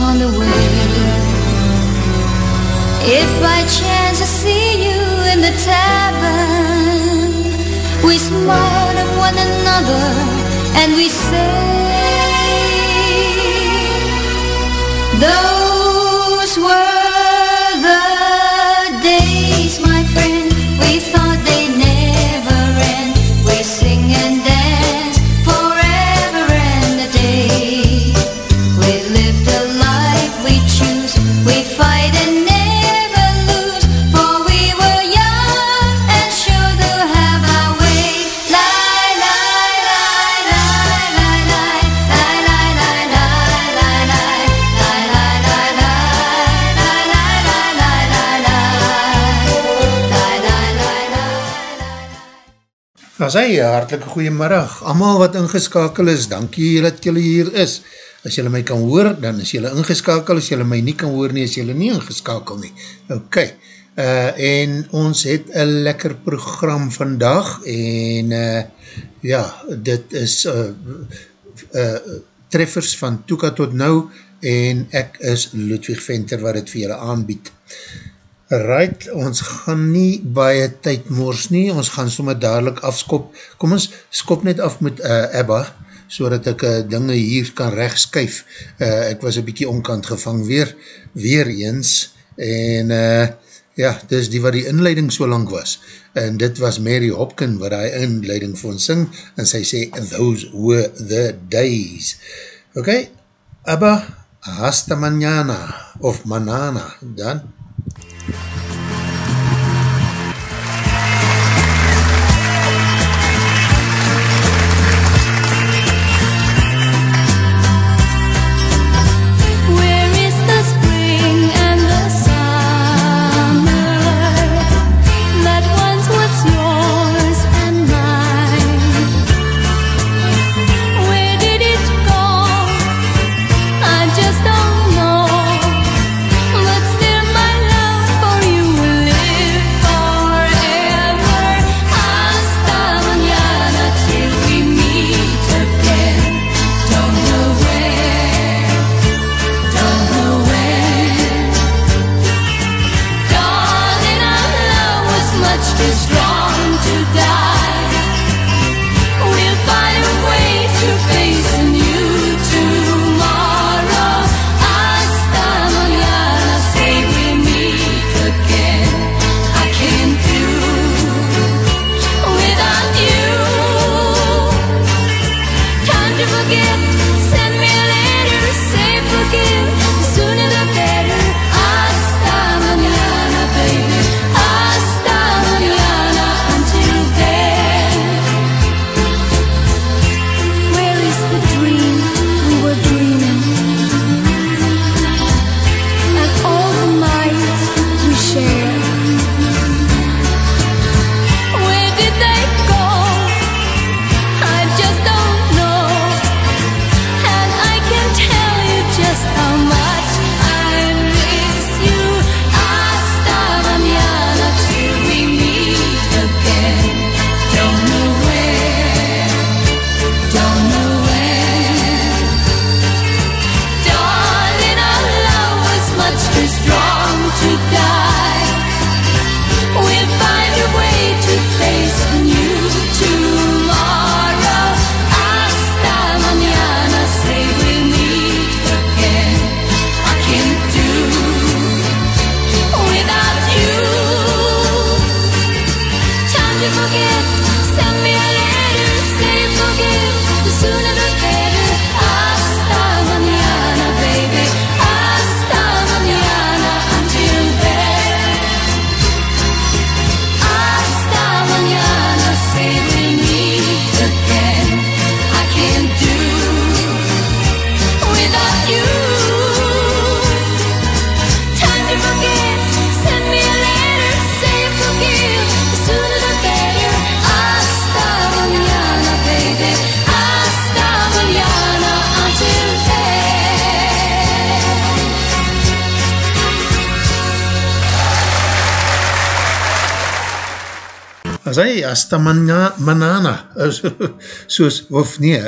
On the way. If by chance I see you in the tavern We smile at one another and we say As hy, hartelike goeiemiddag, allemaal wat ingeskakel is, dankie dat julle hier is. As julle my kan hoor, dan is julle ingeskakel, as julle my nie kan hoor nie, is julle nie ingeskakel nie. Ok, uh, en ons het een lekker program vandag, en uh, ja, dit is uh, uh, treffers van Toeka tot nou, en ek is Ludwig Venter wat het vir julle aanbied. Right, ons gaan nie baie tyd moors nie, ons gaan sommer dadelijk afskop. Kom ons skop net af met uh, Abba, so dat ek uh, dinge hier kan rechtskuif. Uh, ek was een bykie omkant gevang weer, weer eens, en uh, ja, dis die wat die inleiding so lang was. En dit was Mary Hopkin wat die inleiding vir ons sing, en sy sê, those were the days. Ok, Abba, hasta mañana, of manana, dan. Yeah. As hy Asta Mana- Manana is, soos, of nee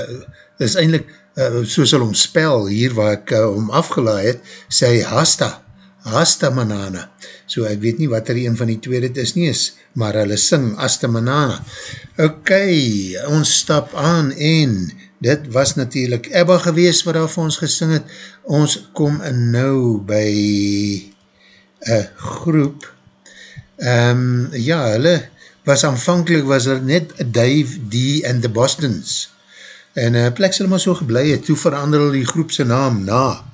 is eindelijk uh, soos hulle hom spel hier waar ek uh, hom afgelaai het, sê hy Hasta Hasta Manana. So ek weet nie wat er een van die tweede is nie is, maar hulle sing Asta Manana. Ok, ons stap aan en dit was natuurlijk Ebba gewees wat daar vir ons gesing het. Ons kom nou by een groep um, ja, hulle was aanvankelijk was er net Dave D and the Bostons. En uh, plek sy maar so geblei het, toe verander hulle die groepse naam na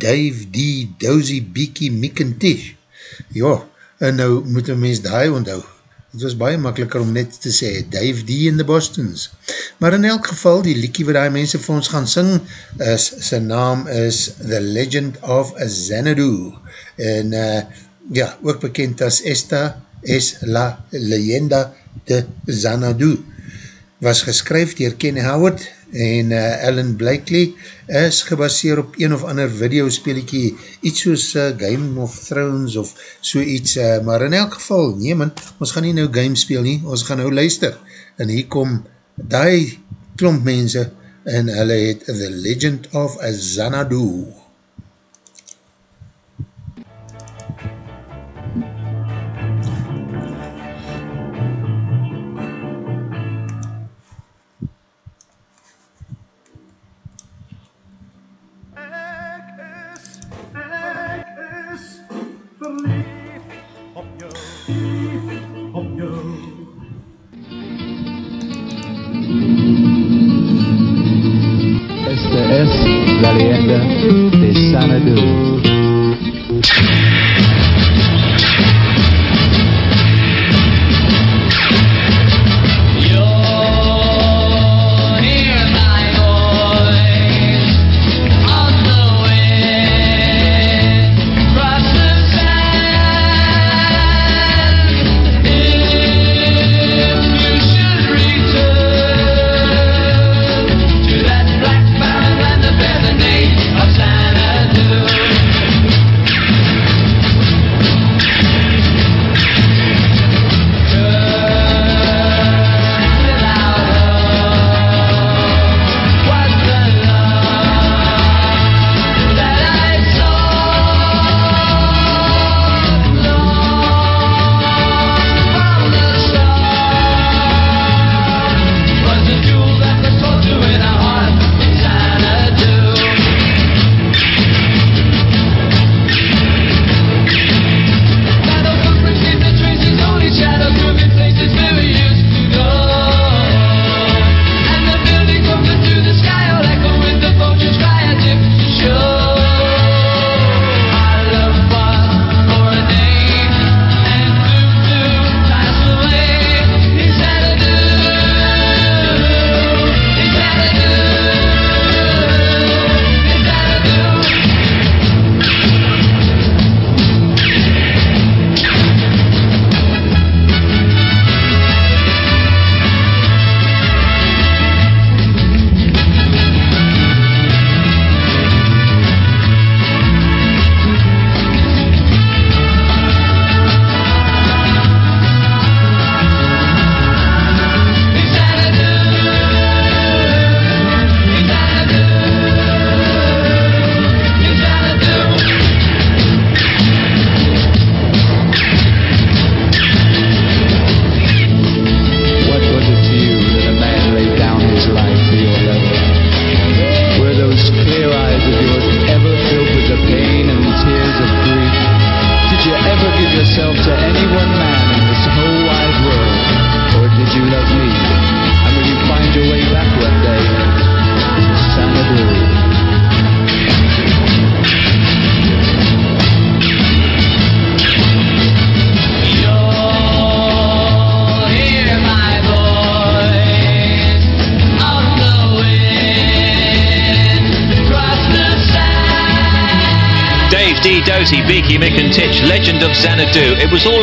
Dave D, Dozy, Beaky, Mick en Tish. Ja, en nou moet een mens daai onthou. Het was baie makkeliker om net te sê Dave D and the Bostons. Maar in elk geval, die liekie wat die mense vir ons gaan sing, is, sy naam is The Legend of Xanadu. En uh, ja, ook bekend as Esta es la leyenda de Xanadu was geskryf dier Kenny Howard en uh, Ellen Blakely is gebaseer op een of ander videospeeliekie, iets soos uh, Game of Thrones of so iets, uh, maar in elk geval, nee man, ons gaan nie nou game speel nie, ons gaan nou luister, en hier kom die klomp mense, en hulle het The Legend of Xanadu.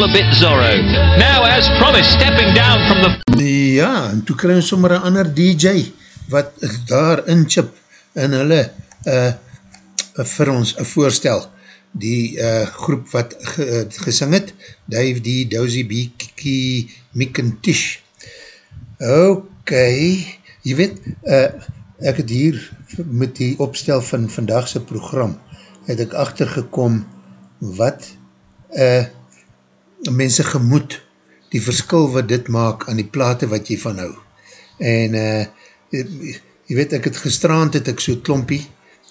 A bit Zorro. Now, as promised, stepping down from the... Ja, en toe kry ons sommer een ander DJ wat daar in hulle uh, vir ons een voorstel. Die uh, groep wat ge, gesing het, Dave D, Dozy, Beaky, Mick en Tish. Ok, jy weet, uh, ek het hier met die opstel van vandagse program, het ek achtergekom wat uh, mense gemoed, die verskil wat dit maak aan die plate wat jy van hou. En uh, jy weet, ek het gestraand het ek so klompie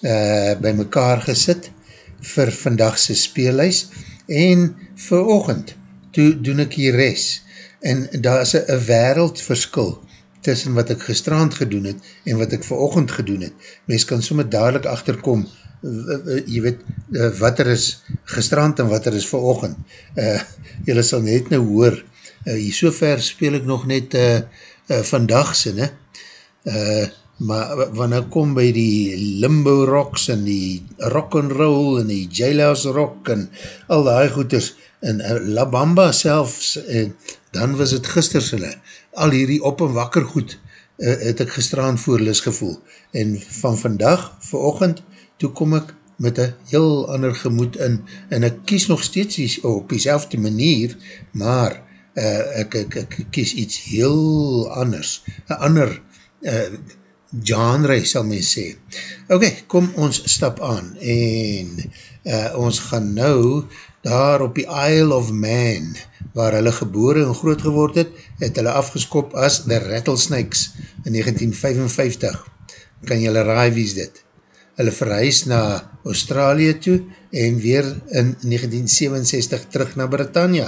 uh, by mekaar gesit vir vandagse speelhuis en vir ochend, toe doen ek hier res en daar is een wereldverskil tussen wat ek gestraand gedoen het en wat ek verochend gedoen het. Mens kan sommer dadelijk achterkom, jy weet, eh, wat er is gestraand en wat er is verochend. Uh, Julle sal net nou hoor, uh, hier so ver speel ek nog net uh, uh, vandagse, ne? Uh, maar wanneer kom by die limbo rocks en die rock and roll en die jailhouse rock en al die goeders en uh, La Bamba selfs en dan was het gisters hulle al hierdie op en wakker goed uh, het ek gestraan voorlis gevoel en van vandag, verochend toe kom ek met een heel ander gemoed in en ek kies nog steeds die, op die manier maar uh, ek, ek, ek kies iets heel anders een ander uh, genre sal men sê ok, kom ons stap aan en uh, ons gaan nou daar op die Isle of Man waar hulle gebore en groot geword het, het hulle afgeskop as The Rattlesnakes in 1955. Kan julle raai wie is dit? Hulle verhuis na Australië toe en weer in 1967 terug na Britannia.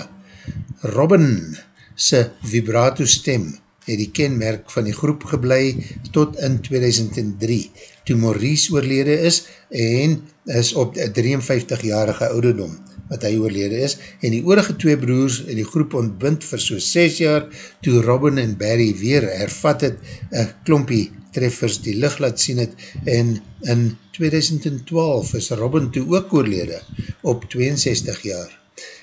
Robin se vibrato stem het die kenmerk van die groep geblei tot in 2003, toe Maurice oorlede is en is op 53-jarige ouderdom wat hy oorlede is, en die oorige twee broers in die groep ontbind vir so 6 jaar, toe Robin en Barry weer hervat het, een klompie treffers die licht laat sien het, en in 2012 is Robin toe ook oorlede, op 62 jaar.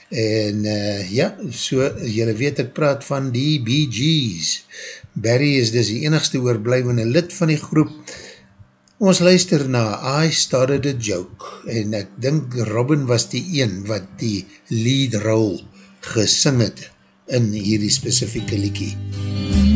En uh, ja, so, jylle weet ek praat van die Bee Gees. Barry is dus die enigste oorblijvende lid van die groep, Ons luister na I Started a Joke en ek dink Robin was die een wat die lead role gesing het in hierdie specifieke liekie. I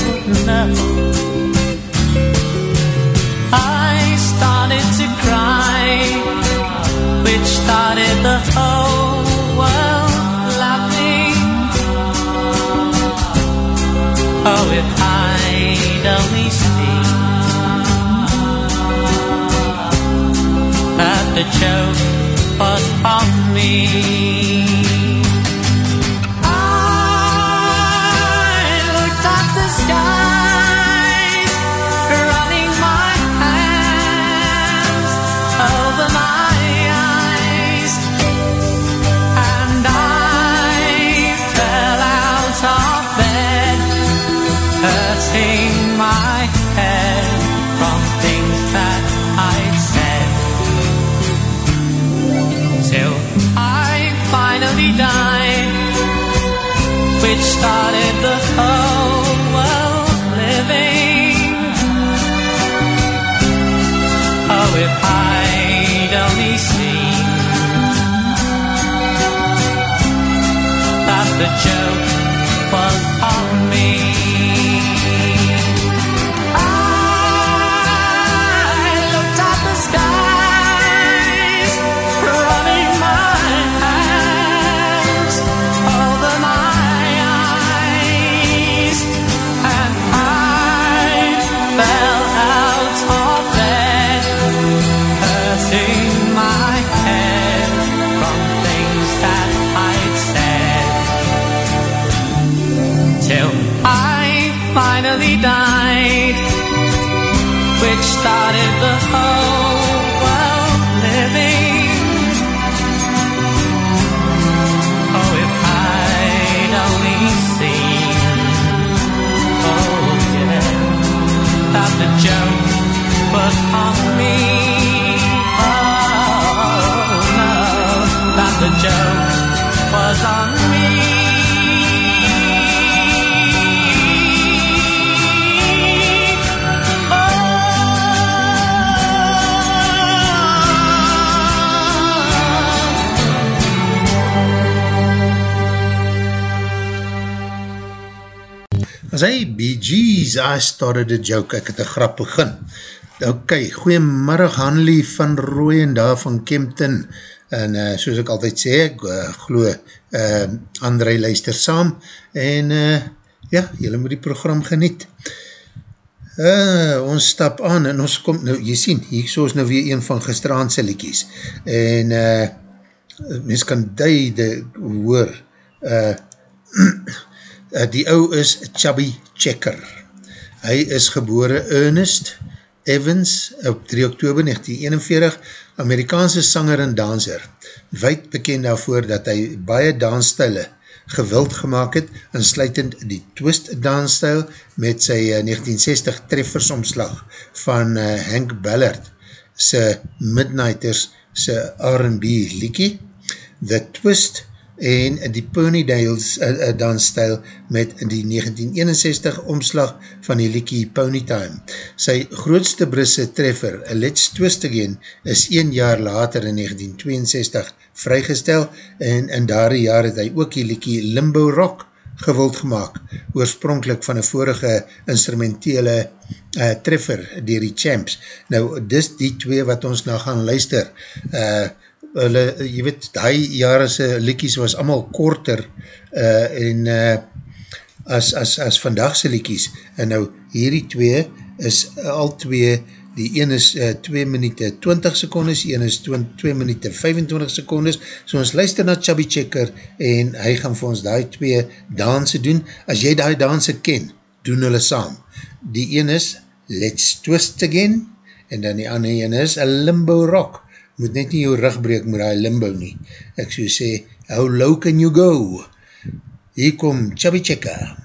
the was on me. I looked at the running my hands over my eyes, and I fell out of started the whole world living. Oh, if I'd only seen that the joke Gees, I started a joke, ek het een grap begin. Ok, goeiemiddag Hanlie van Rooy en daar van Kempton. En uh, soos ek altyd sê, ek uh, glo uh, André luister saam. En uh, ja, jylle moet die program geniet. Uh, ons stap aan en ons kom, nou jy sien, hier so is nou weer een van gisteravondse liekies. En uh, mens kan duide hoor, uh, Uh, die ou is Chubby Checker. Hy is gebore Ernest Evans op 3 oktober 1941, Amerikaanse sanger en danser. Wijd bekend daarvoor dat hy baie dansstijle gewild gemaakt het, insluitend die twist dansstijl met sy uh, 1960 treffersomslag van uh, Hank Ballard, sy Midnighters, sy R&B liekie, The Twist en die Ponydales uh, uh, dansstijl met die 1961 omslag van die liekie Ponytime. Sy grootste brisse treffer, Let's Twist Again, is een jaar later in 1962 vrygestel en in daar jaar het hy ook die liekie Limbo Rock gewild gemaakt, oorspronkelijk van een vorige instrumentele uh, treffer dier die Champs. Nou, dis die twee wat ons nou gaan luister, uh, hulle, jy weet, die jarense liekies was allemaal korter uh, en uh, as, as, as vandagse liekies. En nou, hierdie twee is al twee, die een is uh, 2 minuut 20 secondes, die een is 2 minuut 25 secondes. So ons luister na Chubby Checker en hy gaan vir ons die twee danse doen. As jy die danse ken, doen hulle saam. Die een is Let's Twist Again en dan die ander een is a Limbo Rock moet net nie jou rug breek met die limbo nie. Ek so sê, how low can you go? Hier kom Chubby Checker.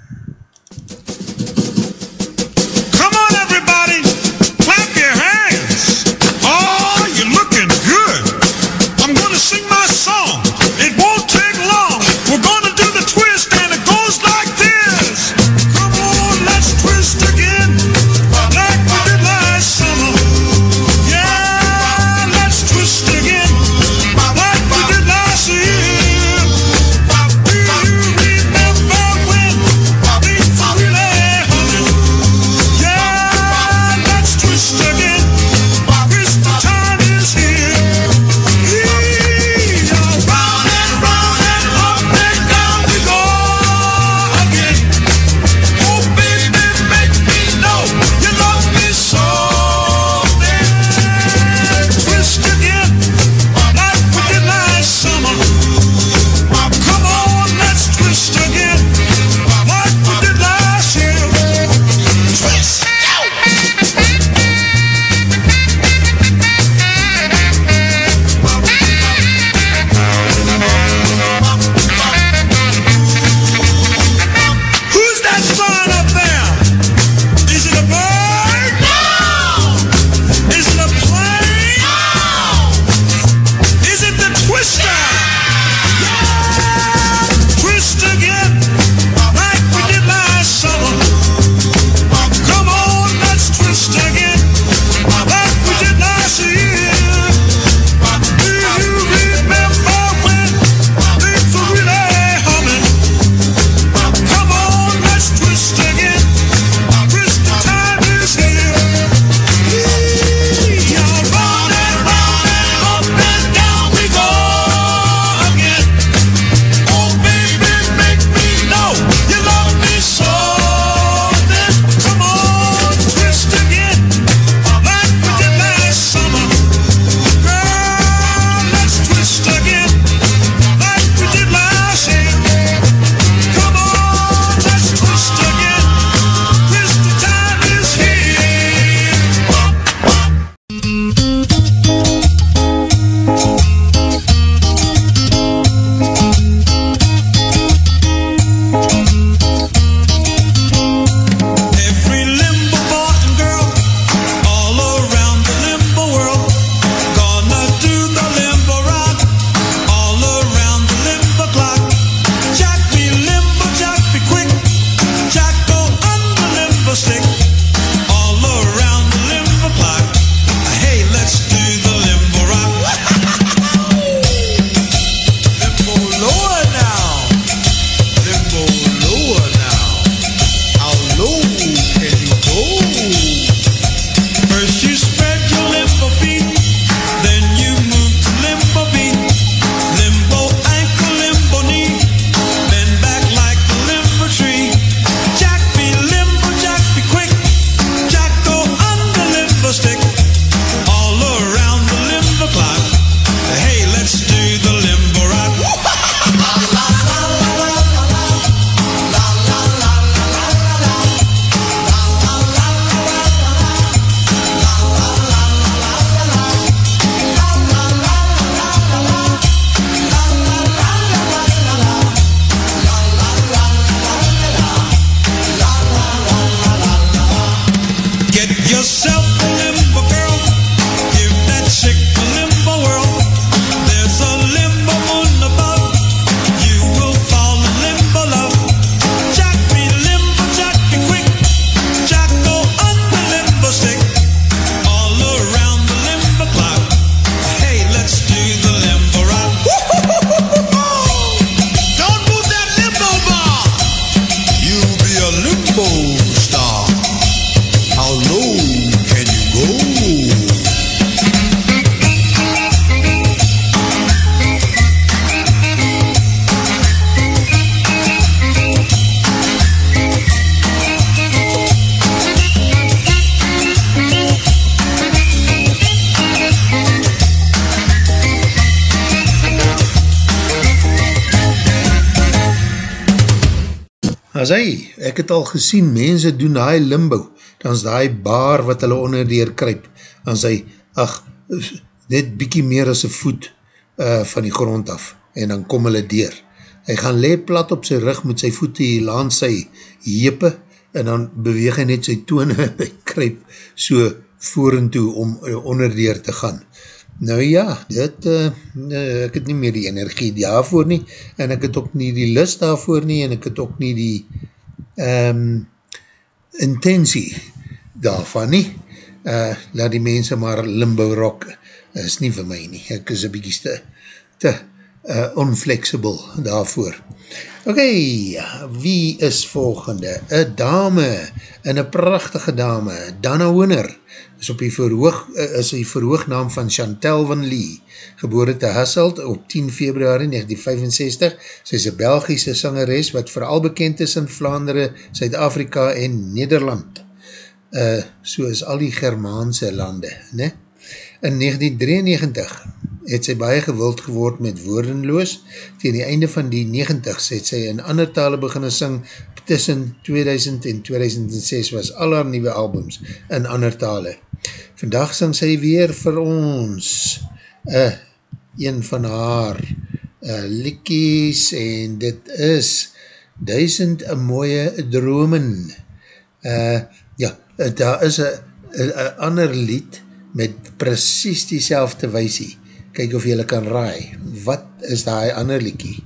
Ek het al gesien, mense doen hy limbo, dan is die baar wat hulle onder die kruip, dan sy, ach, net bykie meer as een voet uh, van die grond af, en dan kom hulle deur. Hy gaan le plat op sy rug met sy voete hier laan sy jepe, en dan beweeg hy net sy toon en hy kruip so voor en toe om uh, onder deur te gaan. Nou ja, dit, uh, ek het nie meer die energie daarvoor nie, en ek het ook nie die lust daarvoor nie, en ek het ook nie die um, intentie daarvan nie. Uh, laat die mense maar limbo rock, is nie vir my nie. Ek is een bykie te, te uh, onflexible daarvoor. Ok, wie is volgende? Een dame, en een prachtige dame, Dana Wooner, is op die verhoog, is die verhoognaam van Chantal van Lee, geboore te Hasselt op 10 februari 1965. Sy is een Belgische sangeres wat vooral bekend is in Vlaanderen, Zuid-Afrika en Nederland. Uh, so is al die Germaanse lande. Ne? In 1993 het sy baie gewild geword met woordenloos. Tegen die einde van die 90s het sy in ander tale beginne sing. Tussen 2000 en 2006 was al haar nieuwe albums in ander tale. Vandaag sang sy weer vir ons uh, een van haar uh, likkies en dit is Duisend een mooie dromen. Uh, ja, daar is een ander lied met precies die selfde weisie. Kijk of jylle kan raai. Wat is die ander liekie?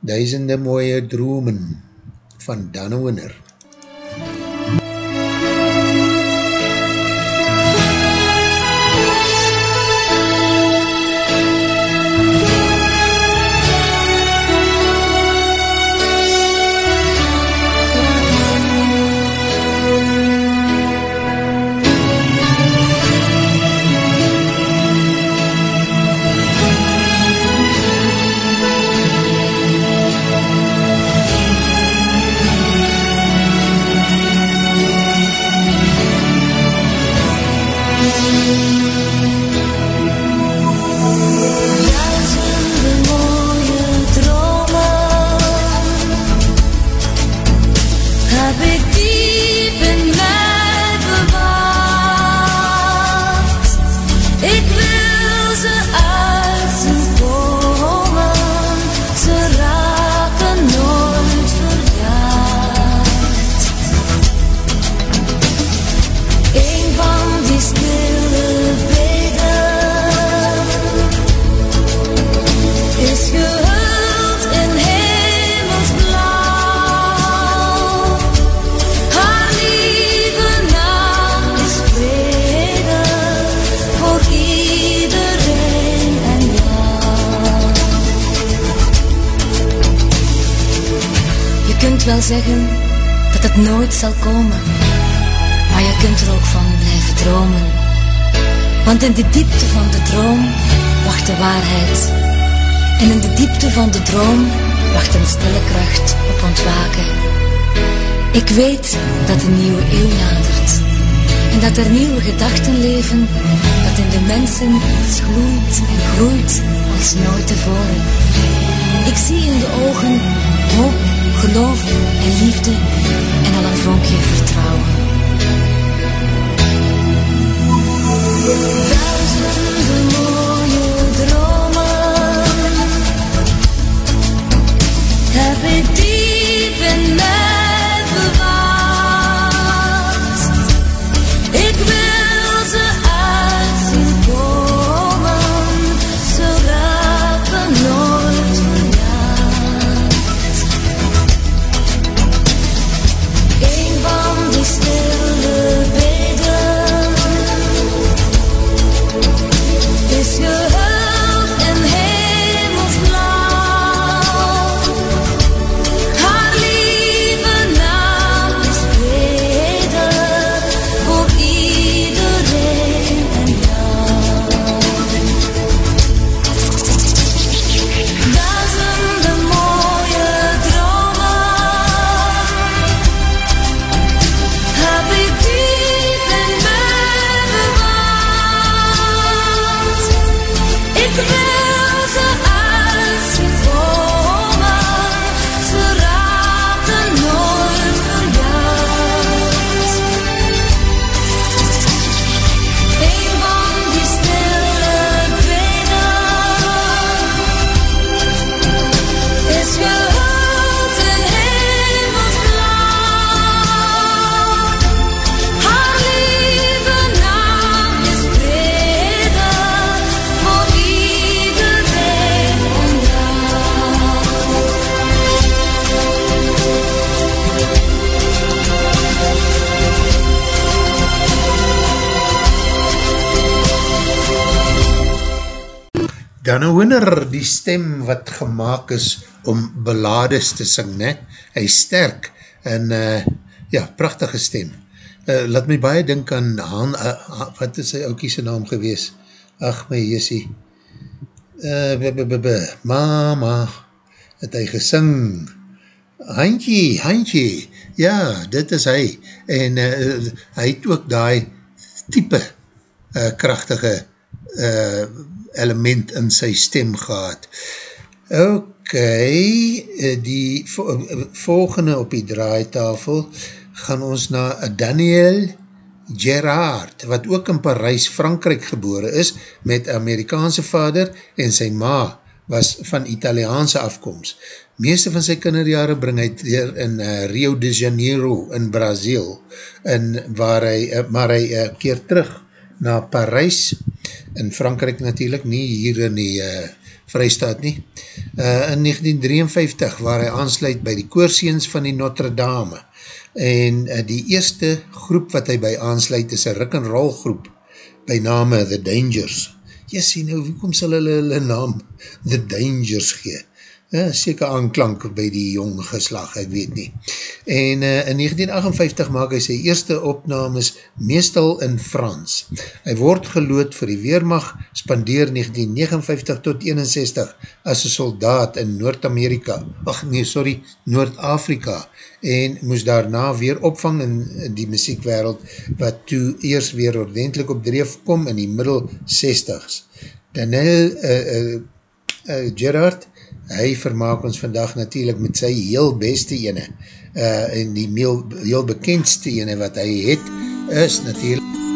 Duisende mooie dromen van Dan Winner. Zeggen dat het nooit zal komen. Maar je kunt er ook van blijven dromen. Want in de diepte van de droom wacht de waarheid. En in de diepte van de droom wacht een stille kracht op ontwaken. Ik weet dat een nieuwe eeuw nadert. En dat er nieuwe gedachten leven. Dat in de mensen iets gloeit en groeit als nooit tevoren. Ik zie in de ogen hoop geloof en liefde en al een vonkje vertrouwen. Duizenden mooie dromen heb ik diep in mij Dan Winner, die stem wat gemaakt is om belades te sing, ne? Hy is sterk en uh, ja, prachtige stem. Uh, laat my baie dink aan Han, uh, wat is sy oukie sy naam gewees? Ach my jessie. Uh, b -b -b -b mama, het hy gesing. Handjie, handjie, ja, dit is hy. En uh, hy het ook die type uh, krachtige uh, element in sy stem gehad. Ok, die volgende op die draaitafel gaan ons na Daniel Gerard, wat ook in Parijs, Frankrijk gebore is, met Amerikaanse vader en sy ma was van Italiaanse afkomst. Meeste van sy kinderjare bring hy weer in uh, Rio de Janeiro in Brazil, en waar hy, uh, maar hy uh, keer terug na Parijs, in Frankrijk natuurlijk, nie hier in die uh, Vrijstaat nie, uh, in 1953, waar hy aansluit by die koorseens van die Notre Dame, en uh, die eerste groep wat hy by aansluit is een rock'n'roll groep by name The Dangers. Jy sê nou, wie kom sal hulle hulle naam The Dangers gee? Ja, seker aanklank by die jong geslag, ek weet nie. En uh, in 1958 maak hy sy eerste opnames meestal in Frans. Hy word gelood vir die Weermacht, spandeer 1959 tot 61 as een soldaat in Noord-Amerika, ach nee, sorry, Noord-Afrika, en moes daarna weer opvang in die muziekwereld, wat toe eers weer ordentlik op dreef kom in die middel 60s. Daniel uh, uh, uh, Gerard, hy vermaak ons vandag natuurlijk met sy heel beste ene, uh, en die heel, heel bekendste ene wat hy het, is natuurlijk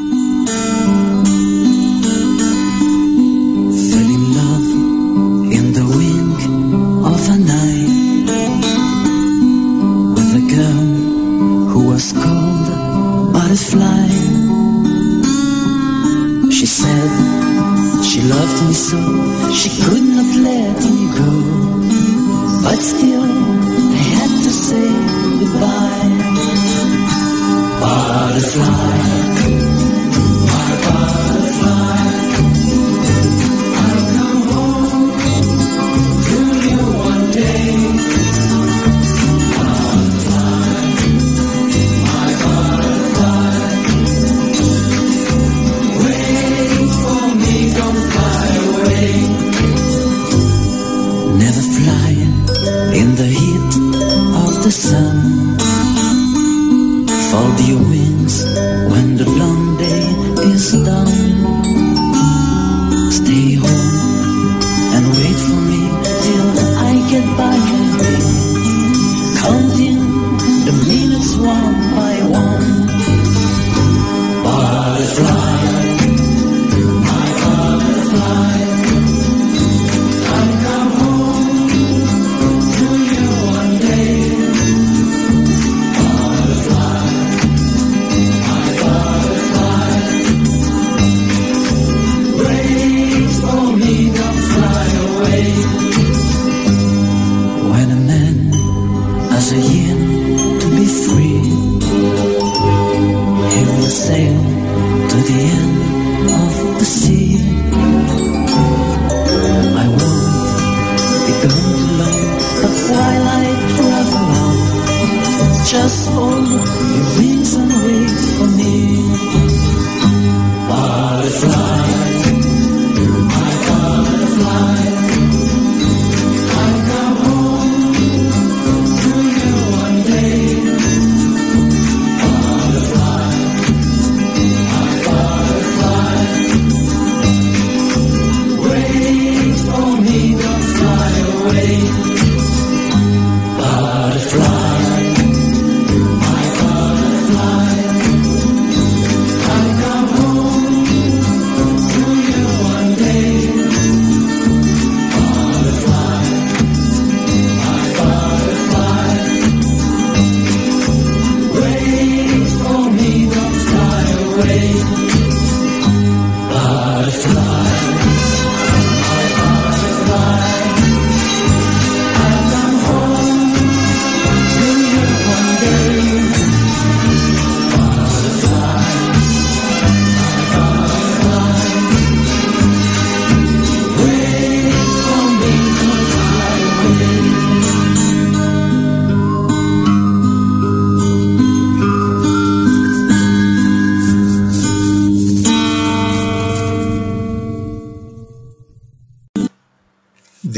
away.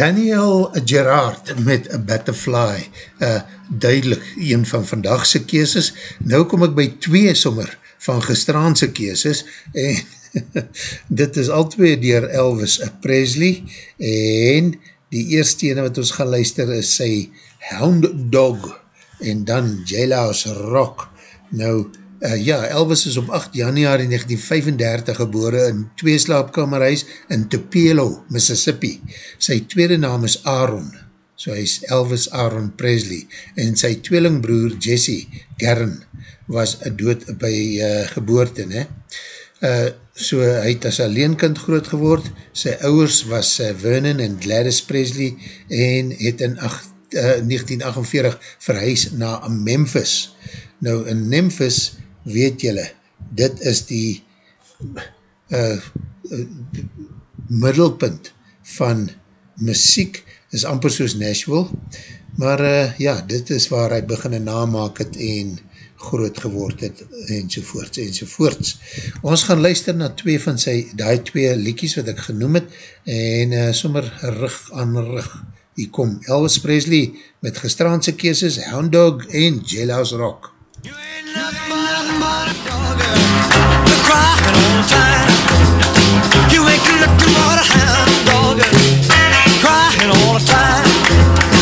Daniel Gerard met A Butterfly, uh, duidelik een van vandagse keeses. Nou kom ek by twee sommer van gestraanse keeses en dit is al twee dier Elvis Presley en die eerste ene wat ons gaan luister is sy Hound Dog en dan Jailhouse Rock. Nou, uh, ja, Elvis is op 8 januari 1935 gebore in twee slaapkamerhuis in Tupelo, Mississippi. Sy tweede naam is Aaron, so hy is Elvis Aaron Presley en sy tweelingbroer Jesse Gern was dood by uh, geboorte, ne? Uh, so hy het as alleenkind groot geword, sy ouwers was uh, Vernon en Gladys Presley en het in 8, uh, 1948 verhuis na Memphis. Nou in Memphis, weet jylle, dit is die uh, uh, middelpunt van muziek, is amper soos Nashville, maar uh, ja, dit is waar hy begin een naam maak het en groot geword het, enzovoorts, enzovoorts. Ons gaan luister na twee van sy, die twee liekies wat ek genoem het, en uh, sommer rug aan rug. Hier kom Elvis Presley met gestraanse keeses, Hound Dog en Jailhouse Rock. You ain't nothing but a dog, you're crying all the time. You ain't nothing but a hound dog, crying all the time.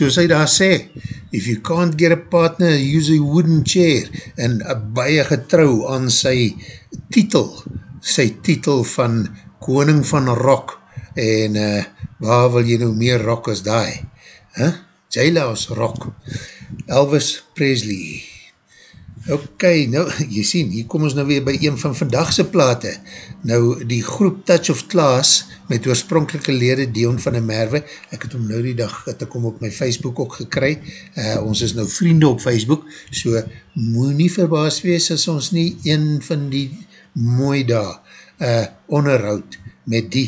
Soos hy daar sê, if you can't get a partner, use a wooden chair, en a baie getrouw aan sy titel, sy titel van Koning van Rock, en uh, waar wil jy nou meer rock as daai? Huh? Jailhouse Rock, Elvis Presley. Ok, nou, jy sien, hier kom ons nou weer by een van vandagse plate. Nou, die groep Touch of Class, met oorspronkelike lede Dion van der Merwe, ek het hom nou die dag, het ek hom op my Facebook ook gekry, uh, ons is nou vriende op Facebook, so moet nie verbaas wees as ons nie een van die mooi daar uh, onderhoud met die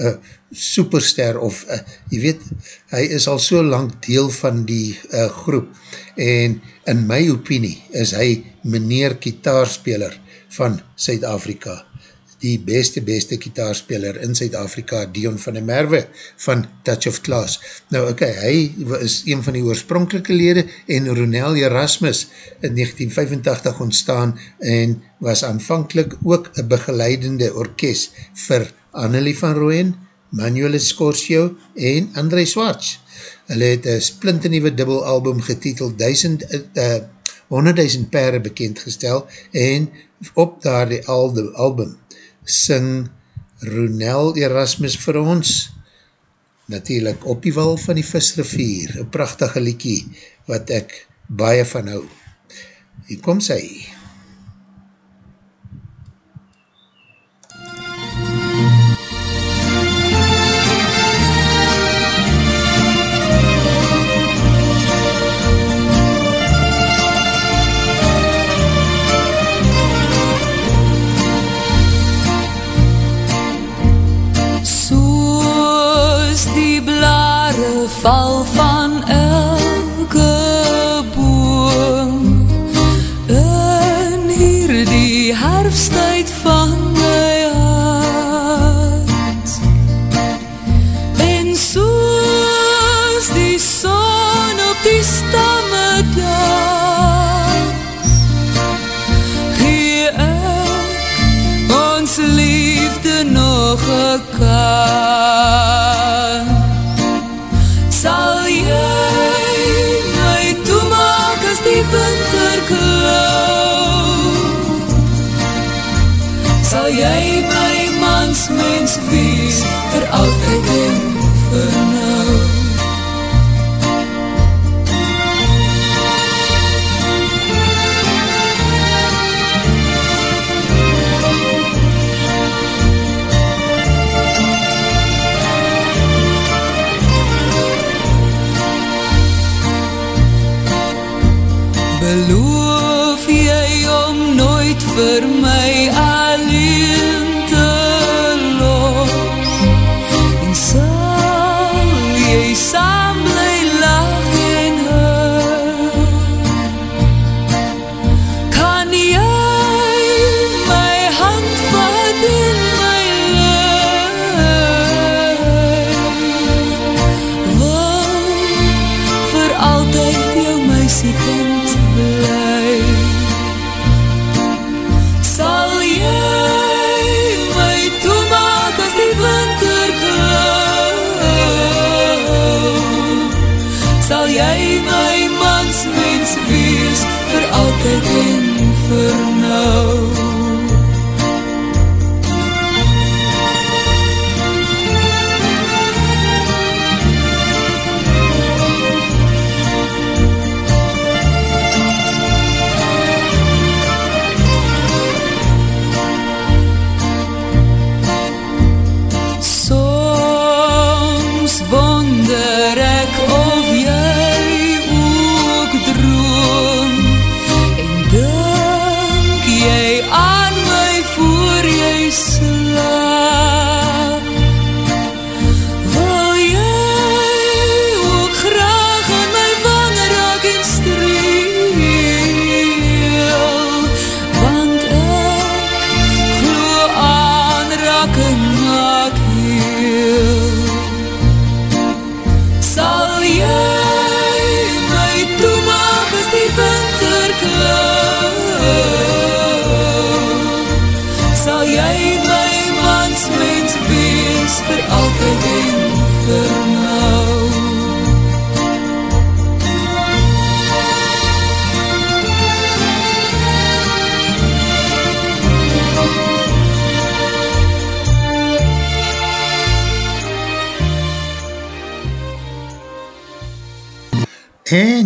uh, superster of, uh, jy weet, hy is al so lang deel van die uh, groep. En in my opinie is hy meneer kitaarspeler van Suid-Afrika die beste, beste kitaarspeler in Suid-Afrika, Dion van der Merwe van Touch of Class. Nou, ok, hy is een van die oorspronkelike lede en Ronel Erasmus in 1985 ontstaan en was aanvankelijk ook een begeleidende orkest vir Annelie van Rooyen, Manuel Scorsio en André Swartz. Hulle het een splinternieuwe dubbelalbum getiteld 1000, uh, 100.000 pere bekendgestel en op daar die album sing Ronel Erasmus vir ons, natuurlijk op die wal van die visrivier, een prachtige liekie, wat ek baie van hou. Hier kom sy. Soos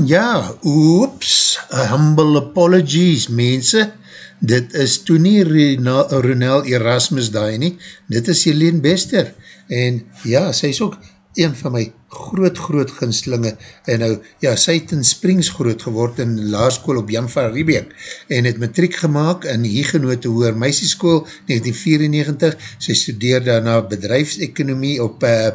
ja, oeps, humble apologies, mense, dit is toe nie Ronel Erasmus daai nie, dit is Helene Bester, en ja, sy is ook een van my groot, groot ginslinge, en nou, ja, sy het in Springs groot geword in laarskool op Jan van Riebeek, en het matriek gemaakt in Hiegenote Hoer Meisieskool 1994, sy studeer daarna bedrijfsekonomie op uh,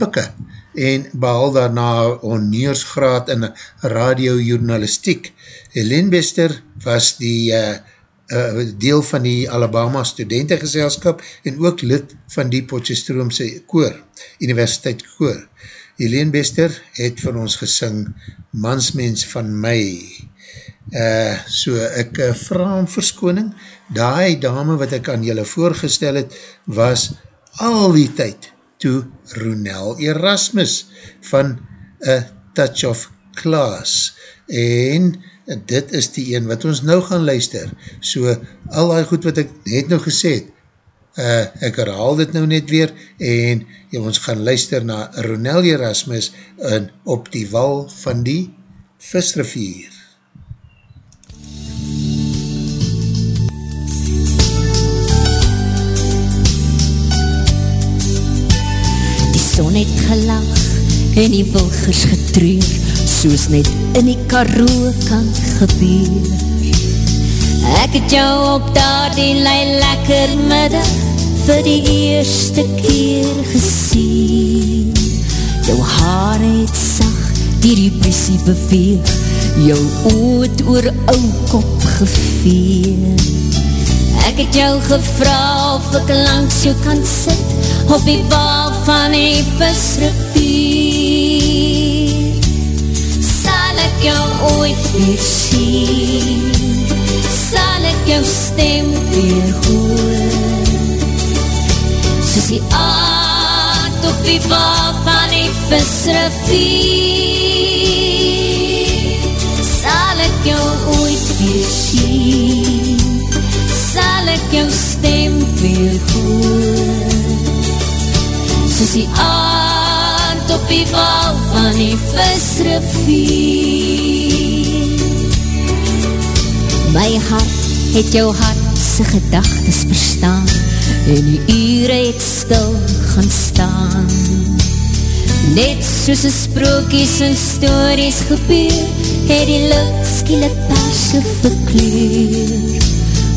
Pikke, en behal daarna honneursgraad in radiojournalistiek. Helene Bester was die uh, uh, deel van die Alabama studentengeselskap en ook lid van die Potjestroomse koor, Universiteit koor. Helene Bester het vir ons gesing Mansmens van my. Uh, so ek uh, vraag om verskoning, die dame wat ek aan julle voorgestel het, was al die tyd toe Ronel Erasmus van A Touch of Class en dit is die een wat ons nou gaan luister. So al die goed wat ek net nou gesê het uh, ek herhaal dit nou net weer en ja, ons gaan luister na Ronel Erasmus in op die wal van die visrivier son het gelag en die wilgers getreur, soos net in die karoo kan gebeur. Ek het jou op daar die lei lekker middag vir die eerste keer gesien. Jou haar het sag die die pressie beweeg, jou oot oor ou kop geveen. Ek het jou gevra of ek langs jou kan sit op die wal van die visrivier. Sal ek jou ooit weer sien? Sal ek jou stem weer hoor? Soos die aard op die wal van die visrivier. Sal ek jou ooit weer sien? Sal ek jou stem weer hoor? Soos die aard op die wal van die visrivier. My hart het jou hart sy gedagtes verstaan en die ure het stil gaan staan. Net soos die sprookies en stories gebeur, het die lucht skielik perse verkleur.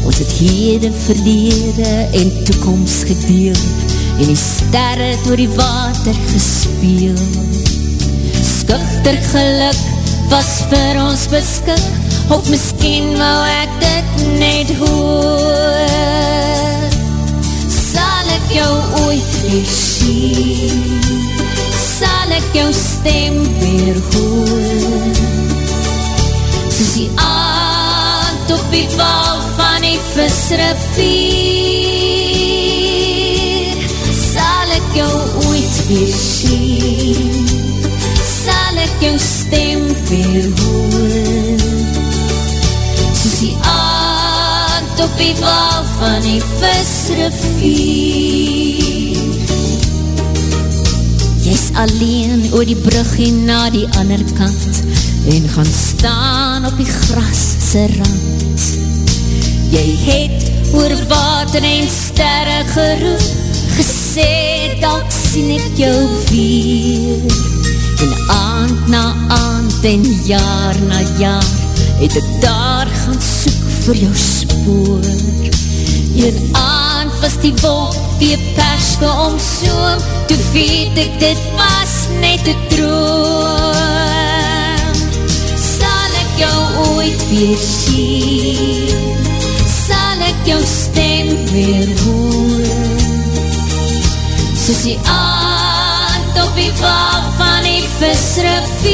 Ons het heden, verlede en toekomst gedeel en die sterre door die water gespeel. Skuchter geluk was vir ons beskik, of miskien wou ek dit net hoor. Sal ek jou ooit weer sien? Sal ek jou stem weer hoor? Soos die aand op die wal van die visrivier sien Sal ek jou stem weer hoor Soos die aand op die wal van die visrivier Jy's alleen oor die brug en na die ander kant En gaan staan op die gras se rand. Jy het oor water en sterre geroep Gesê, dalk sien ek jou weer. En aand na aand en jaar na jaar Het ek daar gaan soek vir jou spoor. Een aand was die wolk die perske omsoom Toe weet ek dit was net een droom. Sal ek jou ooit weer sien? Sal ek jou stem weer hoor Soos die aand op die wal van die visrivier.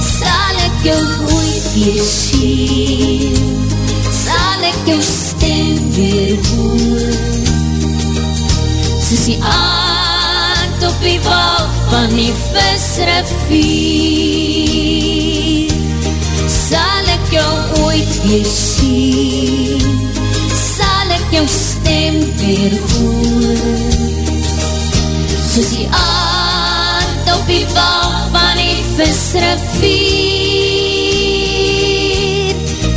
Sal ek jou ooit weer sien Sal ek jou stem weer hoor? Soos die aand op die wal van die visrivier. Sal ek jou ooit weer sien jou stem weer hoor Soos die aand op die wal van die visrivier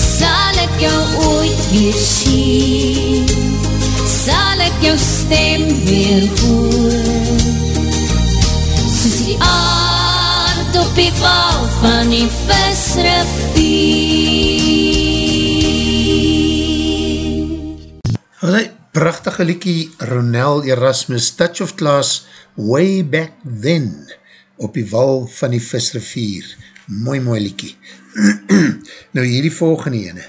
Sal ek jou ooit weer sien Sal ek jou stem weer hoor Soos die aard op die wal van die visrivier prachtige liekie Ronel Erasmus Touch of Class Way Back Then op die wal van die visrivier. Mooi mooi liekie. nou hierdie volgende ene,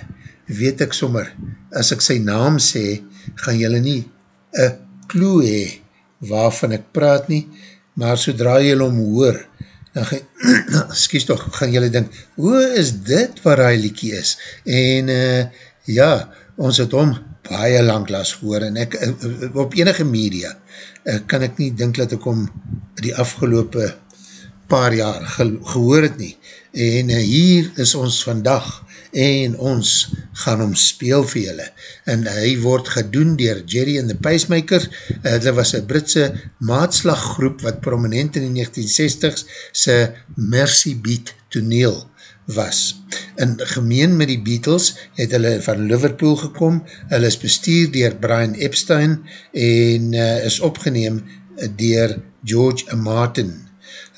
weet ek sommer, as ek sy naam sê, gaan jylle nie een clue hee waarvan ek praat nie, maar sodra jylle om hoor, dan gaan, excuse toch, gaan jylle denk, hoe is dit waar hy liekie is? En uh, ja, ons het om baie lang las gehoor en ek, uh, op enige media uh, kan ek nie dink dat ek om die afgelopen paar jaar ge gehoor het nie. En hier is ons vandag en ons gaan om speel vir julle. En hy word gedoen dier Jerry and the Pacemakers. Uh, dit was een Britse maatslaggroep wat prominent in die 1960s sy Mercy Beat toneel was. In gemeen met die Beatles het hulle van Liverpool gekom, hulle is bestuur dier Brian Epstein en uh, is opgeneem dier George Martin.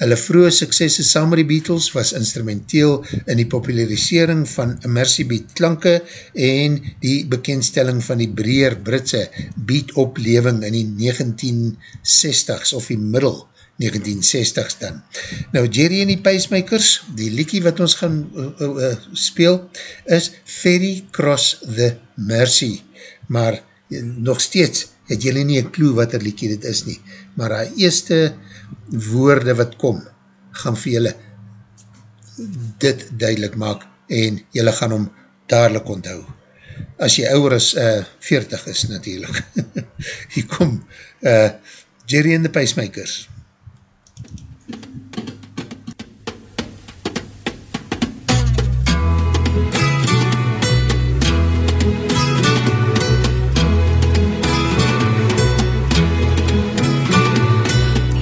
Hulle vroege suksesse saam met die Beatles was instrumenteel in die popularisering van Mercy Beat klanke en die bekendstelling van die breer Britse beat opleving in die 1960s of die middel 1960s dan. Nou Jerry en die Pacemakers, die liekie wat ons gaan uh, uh, speel is Ferry Cross the Mercy, maar uh, nog steeds het jylle nie een clue wat er liekie dit is nie, maar haar eerste woorde wat kom, gaan vir julle dit duidelik maak en julle gaan hom dadelijk onthou. As jy ouwer as uh, 40 is natuurlijk. Hier kom uh, Jerry and the Pacemakers.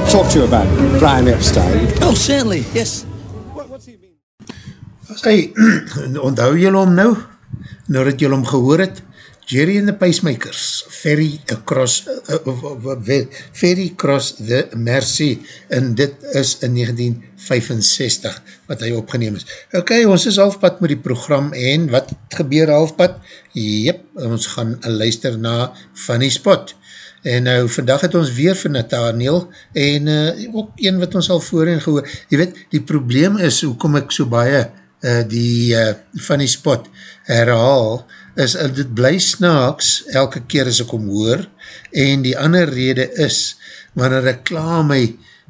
Can I talk to you about Brian Epstein? Oh, certainly, yes. As hy, onthou jylle om nou, nou dat jylle om gehoor het, Jerry and the Pacemakers, Ferry Across, uh, uh, uh, Ferry Cross the Mercy, en dit is in 1965 wat hy opgeneem is. Ok, ons is halfpad met die program, en wat gebeur halfpad? Jep, ons gaan luister na Funny Spot. En nou, vandag het ons weer vir Nathaniel, en uh, ook een wat ons al voorheen gehoor. Je weet, die probleem is, hoe kom ek so baie uh, die uh, Funny Spot herhaal, is, uh, dit bly snaaks elke keer as ek om hoor, en die ander rede is, wanneer ek klaar my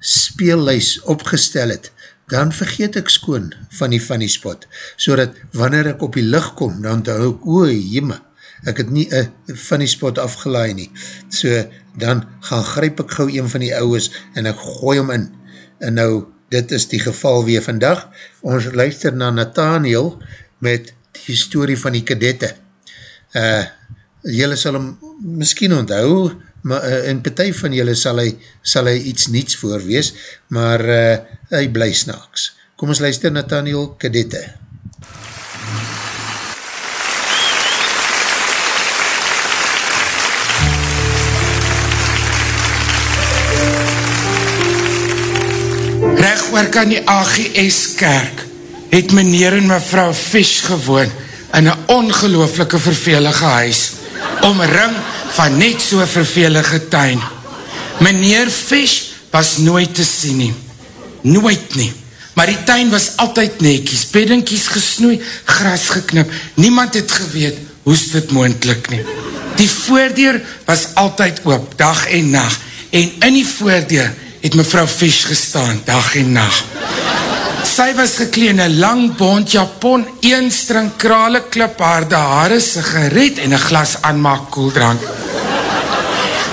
speellijs opgestel het, dan vergeet ek skoon van die Funny Spot, so dat wanneer ek op die licht kom, dan hou ek, oei, jimme, ek het nie een funny spot afgelaai nie, so dan gaan gryp ek gauw een van die ouwes en ek gooi hom in, en nou dit is die geval weer vandag, ons luister na Nathaniel met die story van die kadette, uh, jylle sal hom miskien onthou, maar uh, in partij van jylle sal hy, sal hy iets niets voorwees, maar uh, hy bly snaaks. Kom ons luister Nathaniel Kadette. Oor kan die AGS kerk het meneer en mevrou Fish gewoon in een ongelooflike vervelige huis omring van net so vervelige tuin. Meneer Fish was nooit te sien nie. Nooit nie. Maar die tuin was altyd nekies, beddinkies gesnoei, gras geknip. Niemand het geweet hoe dit moendlik nie. Die voordeur was altyd oop, dag en nacht. En in die voordeur het mevrou Fish gestaan, dag en nacht. Sy was gekleen in lang bond japon, een string krale kliphaarde haare, sigaret en een glas aanmaak koeldrank.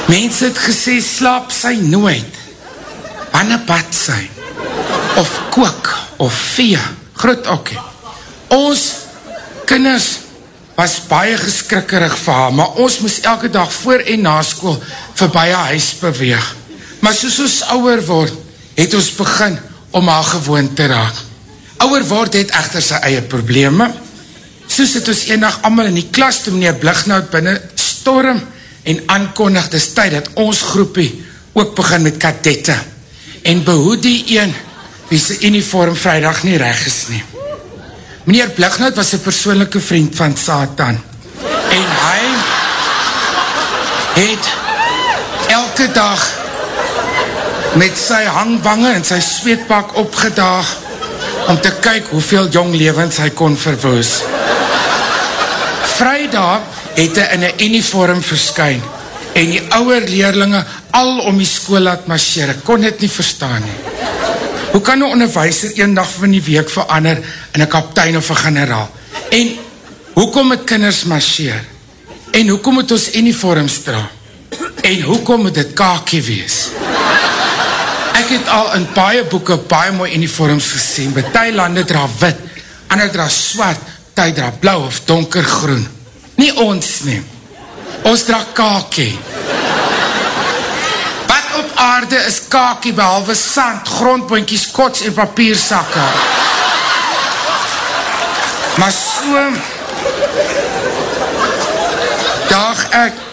Mens het gesê, slaap sy nooit. Wanne bad sy? Of kook, of vee, groot okkie. Ons kinders was baie geskrikkerig vir haar, maar ons moes elke dag voor en na school vir baie huis beweeg. Maar soos ons ouwer word, het ons begin om haar gewoon te raak. Ouwer word het echter sy eie probleme. Soos het ons eendag allemaal in die klas toe meneer Blignout binnen storm en aankondig dis tyd dat ons groepie ook begin met kadette en behoed die een wie sy uniform vrijdag nie reg is nie. Meneer Blignout was een persoonlijke vriend van Satan en hy het elke dag met sy hangwange en sy sweetpak opgedaag om te kyk hoeveel jong levens hy kon verwoes. Vrijdag het hy in een uniform verskyn en die ouwe leerlinge al om die school laat marcheer. Ek kon dit nie verstaan nie. Hoe kan een onderwijzer een dag van die week verander in een kaptein of een generaal? En hoekom het kinders marcheer? En hoekom het ons uniforms dra? En hoekom moet dit kakie wees? Ek het al in baie boeken baie mooi uniforms gesien. Betuie lande dra wit, ander dra swart, ty dra blauw of donkergroen. Nie ons nie. Ons dra kakie. Wat op aarde is kakie behalwe sand, grondboinkies, kots en papiersakke? Maar so dag ek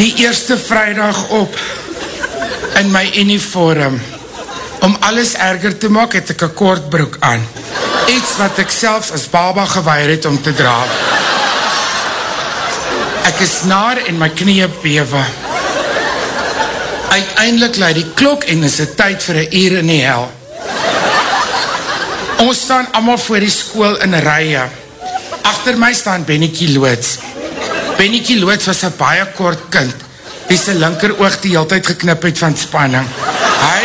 die eerste vrijdag op in my uniform. Om alles erger te maak, het ek een kort broek aan. Iets wat ek selfs as baba gewaar het om te dra. Ek is naar en my knie bewe. Uiteindelik laat die klok en is het tyd vir een uur in die hel. Ons staan allemaal voor die school in rye. Achter my staan Bennekie Loods. Bennekie Loods was een baie kort kind wie sy linker oog die hele tijd geknip het van spanning. Hy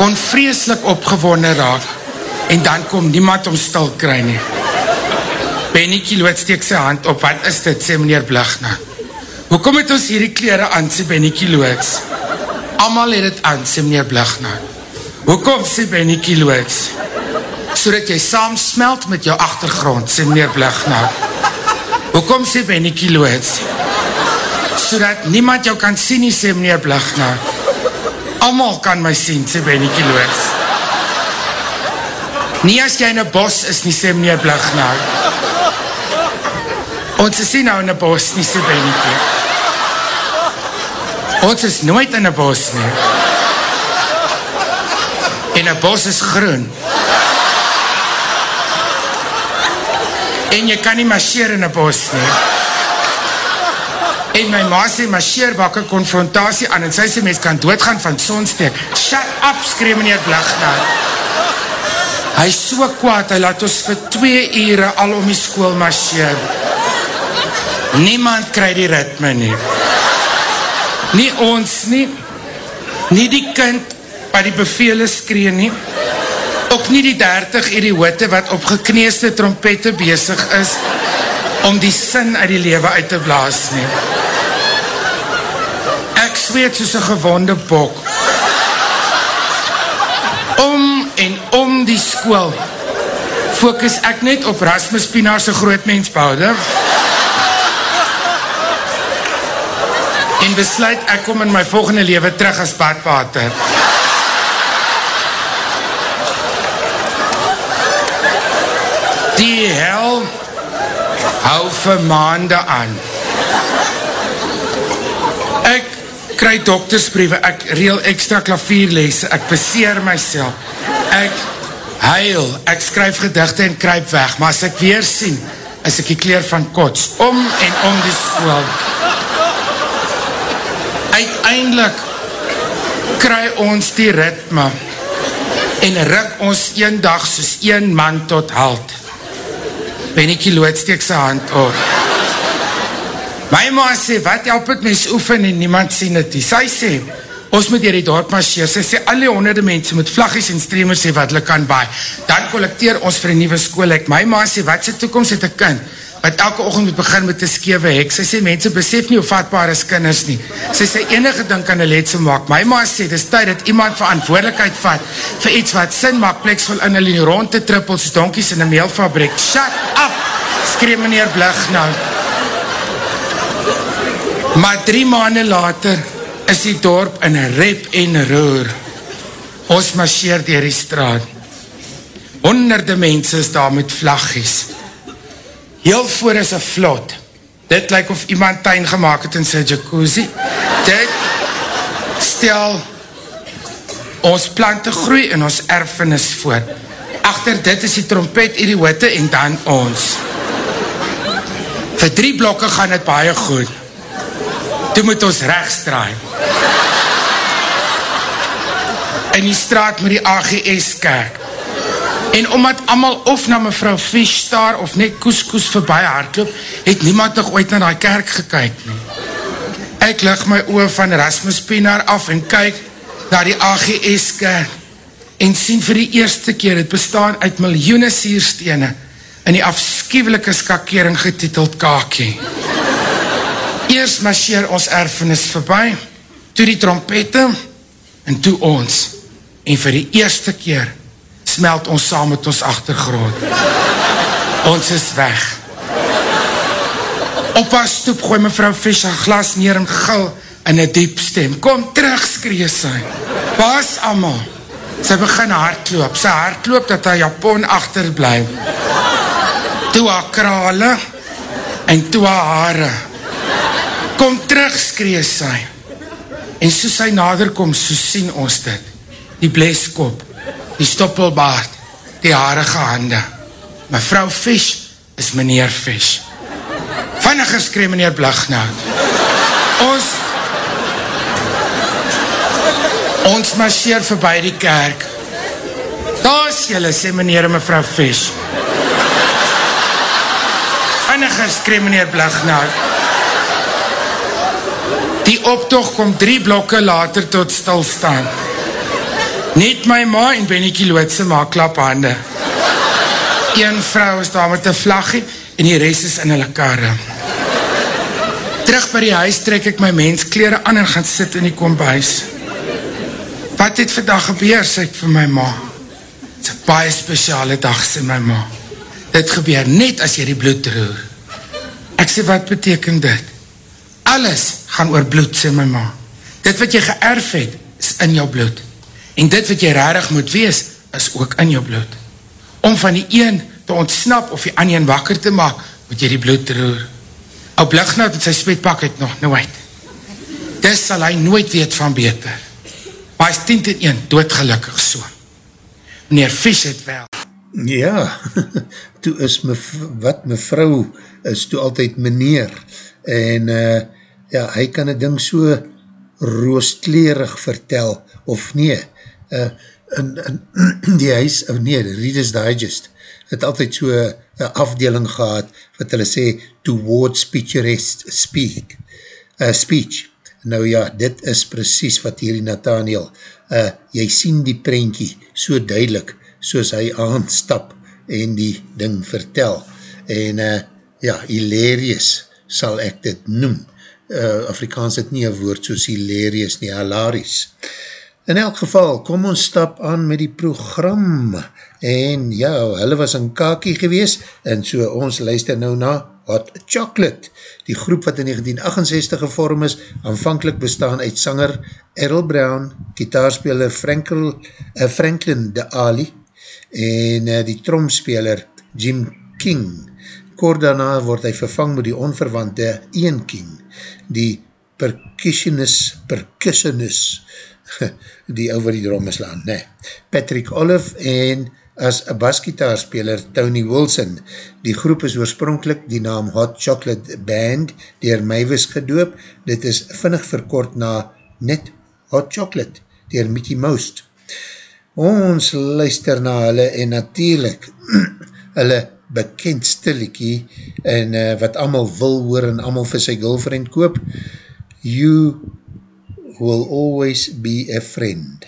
kon vreselik opgewonnen raak en dan kom niemand om stil kry nie. Benny Kiloot steek sy hand op, wat is dit, sê meneer Bligna. Hoekom het ons hierdie kleren aan, sê Benny Kiloot? Amal het het aan, sê meneer Bligna. Hoekom, sê Benny Kiloot? So dat jy saam smelt met jou achtergrond, sê meneer Bligna. Hoekom, sê Benny Kiloot? So niemand jou kan sien nie, sê meneer Bligna. Amal kan my sien, sê Bennekie Loods. Nie as jy in een bos is nie, sê meneer Bligna. Ons is nie nou in die bos nie, so Bennekie. Ons is nooit in die bos nie. En die bos is groen. En jy kan nie marcheer in die bos nie. En my ma sê, marcheer wak een confrontatie aan en sy sê, mens kan doodgaan van sonsteek. Shut up, skree meneer Blignaar. Hy is so kwaad, hy laat ons vir twee ure al om die school marcheer. Niemand kry die ritme nie. Nie ons nie, nie die kind wat die bevele skree nie, ook nie die 30 idiote wat op gekneesde trompette bezig is om die sin uit die lewe uit te blaas nie. Ek zweet soos een gewonde bok. Om en om die school focus ek net op Rasmus Pienaarse grootmensboude en besluit ek kom in my volgende lewe terug as badwater. Die hel hou vir maande aan. Ek kry doktersbriewe, ek reel extra klavierlese, ek beseer myself, ek huil, ek skryf gedigte en kryp weg, maar as ek weer sien, is ek die kleer van kots, om en om die school. Uiteindelik kry ons die ritme en ruk ons een dag soos een man tot halt. Bennekie Lood steek sy hand op. My ma sê, wat help het mens oefen en niemand sien het nie. Sy sê, ons moet hier die dorp marcheer. Sy sê, alle honderde mense moet vlaggies en streamers sê wat hulle kan baie. Dan collecteer ons vir die nieuwe school. Ek, my ma sê, wat sy toekomst het een kind? Wat elke oogend moet begin met die skewe hek. Sy sê, mense besef nie hoe vatbaar is kinders nie. Sy sê, enige ding kan een letse maak. My ma sê, dis tyd dat iemand verantwoordelikheid vat vir iets wat sin maak, pleks vol in hulle rond te trippel soos donkies in een meelfabriek. Shut up! Skree meneer Blig nou. Maar drie maanden later is die dorp in rep en roer. Ons marcheer dier die straat. Honderde mense is daar met vlaggies. Heel voor is een vlot. Dit lyk of iemand tuin gemaakt het in sy jacuzzi. Dit stel ons plante groei en ons erfenis voor. Achter dit is die trompet idiote en dan ons. Vir drie blokke gaan het baie goed. Toe moet ons rechts draai. In die straat met die AGS kerk. En omdat allemaal of na mevrou Fisch staar of net koes koes voorbij hardloop, het niemand nog ooit na die kerk gekyk nie. Ek lig my oor van Rasmus Pienaar af en kyk na die AGS kerk en sien vir die eerste keer het bestaan uit miljoene sierstene in die afskiewelike skakering getiteld kakie. Eers marcheer ons erfenis voorbij, toe die trompette en toe ons. En vir die eerste keer smelt ons saam met ons achtergrond. Ons is weg. Op haar stoep gooi mevrou Fisch haar glas neer en gil in een diep stem. Kom terug, skree sy. Pas allemaal. Sy begin hardloop. Sy hardloop dat haar Japon achterblijf. Toe haar krale en toe haar haare. Kom terug, skree sy. En soos sy nader kom, so sien ons dit. Die bleskop, die stoppelbaard, die harige hande. Mevrou Fisch is meneer Fisch. Vinniger skree meneer Blagnaat. Ons ons marcheer voorbij die kerk. Daar is jylle, sê meneer en mevrou Fisch. Vinniger skree meneer Blagnaat. Die optocht kom drie blokke later tot stilstaan. Net my ma en Bennekie Lootse maak klaphande. Een vrou is daar met een vlaggie en die rest is in hulle karre. Terug by die huis trek ek my mens kleren aan en gaan sit in die kombuis. Wat het vandag gebeur, sê ek vir my ma. Het is een baie speciale dag, sê my ma. Dit gebeur net as jy die bloed roer. Ek sê, wat beteken dit? Alles gaan oor bloed, sê my ma. Dit wat jy geërf het, is in jou bloed. En dit wat jy rarig moet wees, is ook in jou bloed. Om van die een te ontsnap of die ander een wakker te maak, moet jy die bloed roer. Op Lignout met sy smetpak het nog nooit. Dis sal hy nooit weet van beter. Maar hy is 10 ten 1, doodgelukkig so. Meneer Fisch het wel. Ja, toe is mev wat mevrou is toe altyd meneer en uh, ja, hy kan een ding so rooskleerig vertel of nee, uh, in, in die huis, of nee, Reader's Digest het altyd so een afdeling gehad wat hulle sê towards picturesque speak, uh, speech. Nou ja, dit is precies wat hierdie Nathaniel, uh, jy sien die prentjie so duidelik soos hy aanstap en die ding vertel. En uh, ja, hilarious sal ek dit noem. Uh, Afrikaans het nie een woord soos hilarious nie, hilarious. In elk geval, kom ons stap aan met die program. En ja, hulle was in kakie gewees en so ons luister nou na Hot Chocolate. Die groep wat in 1968 gevorm is, aanvankelijk bestaan uit sanger Errol Brown, gitaarspeler Frankel, uh, Franklin de Ali, en uh, die tromspeler Jim King. Kort daarna word hy vervang met die onverwante Ian King, die percussionist, percussionist, die over die drom is laan, nee. Patrick Olive en as basgitaarspeler Tony Wilson. Die groep is oorspronkelijk die naam Hot Chocolate Band dier Mavis gedoop. Dit is vinnig verkort na net Hot Chocolate dier Mickey Mouse ons luister na hulle en natuurlijk hulle bekendste liekie en uh, wat allemaal wil hoor en allemaal vir sy girlfriend koop You will always be a friend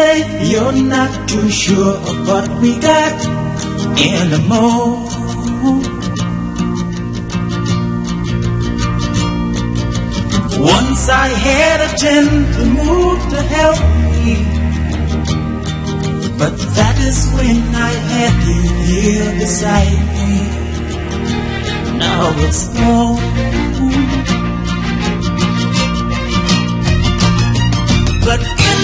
say you're not too sure of what we got anymore? Once I had a gentle mood to help me but that is when I had you here beside me. Now it's gone.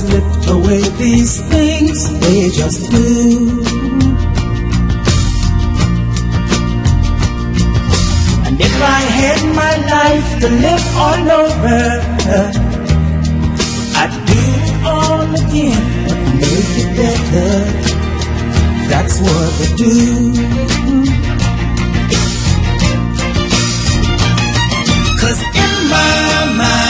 slipped away. These things, they just do. And if I had my life to live all over, I'd do it all again, but make it better. That's what I do. Cause in my mind,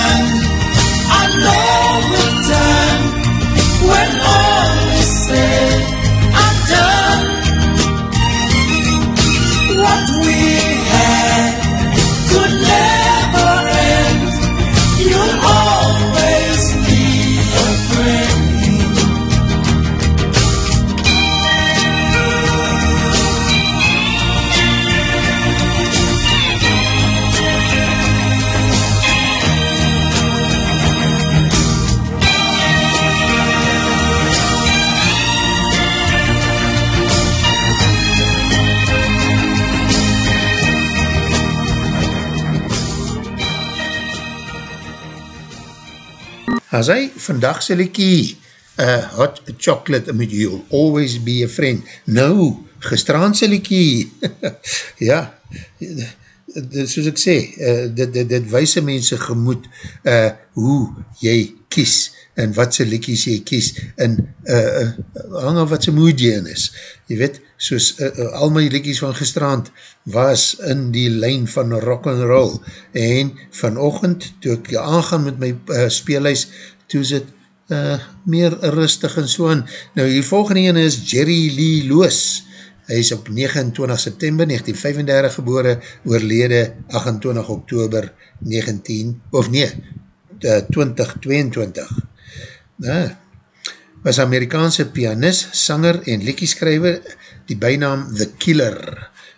As hy vandag sy liekie uh, Hot Chocolate with you, always be a friend. Nou, gestraan sy liekie. ja, dit, soos ek sê, uh, dit, dit, dit weise mense gemoed uh, hoe jy kies en wat sy liekies jy kies en uh, uh, hang af wat sy moed jy in is. Jy weet, soos uh, uh, al my liekies van gestrand was in die lijn van rock and roll en vanochtend toe ek aangaan met my uh, speelhuis, toe is het uh, meer rustig en so aan. Nou die volgende ene is Jerry Lee Loos. Hy is op 29 September 1935 gebore, oorlede 28 Oktober 19, of nee, 2022. Nou, was Amerikaanse pianist, sanger en liekieskrijver, die bijnaam The Killer,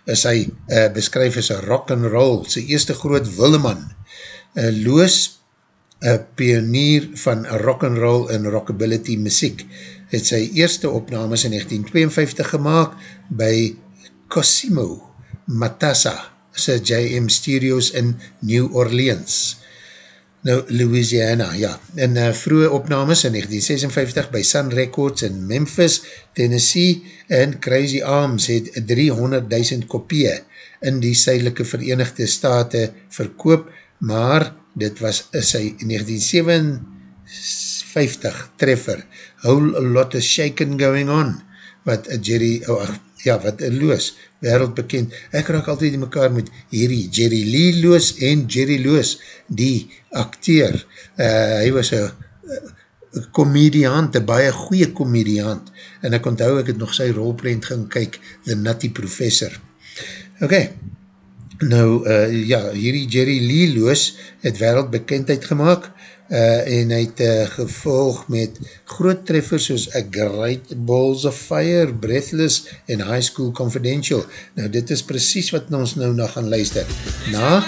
is hy uh, beskryf as rock and roll, sy eerste groot Willeman. Uh, Loos een pionier van rock and roll en rockability muziek, het sy eerste opnames in 1952 gemaakt by Cosimo Matassa sy JM Studios in New Orleans. Nou, Louisiana, ja. In uh, vroege opnames in 1956 by Sun Records in Memphis, Tennessee en Crazy Arms het 300.000 kopieë in die Zuidelike Verenigde Staten verkoop, maar dit was sy 1957 treffer, Whole Lot of Shaking Going On, wat Jerry, oh, ach, ja, wat Loos, wereldbekend, ek raak altyd in mekaar met hierdie Jerry Lee Loos en Jerry Loos, die acteur, uh, hy was een komediant, een baie goeie komediant, en ek onthou ek het nog sy rolprent gaan kyk, The Nutty Professor. Ok, Nou, uh, ja, hierdie Jerry Lee Loos het wereldbekendheid gemaakt uh, en hy het uh, gevolg met groot treffers soos A Great Balls of Fire, Breathless en High School Confidential. Nou, dit is precies wat ons nou na gaan luister. Na...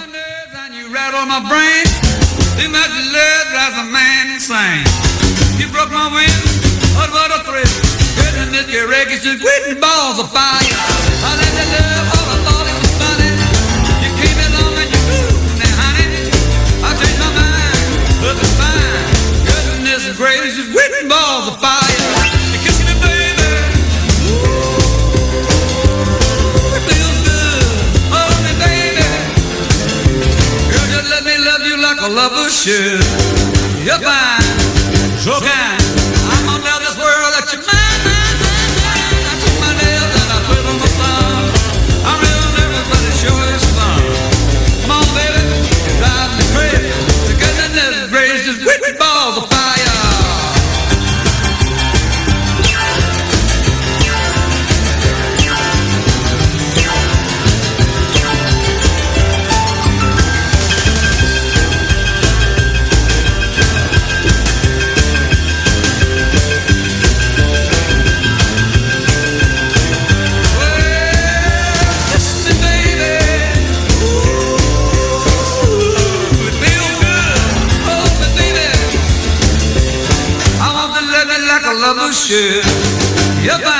Too much love drives a man insane You broke my wind What what a thrill Goodness, your wreckage just quitting balls of fire I let the love all me oh, baby. Girl, just let me love you like a lover should. You're fine, so kind. Yeah.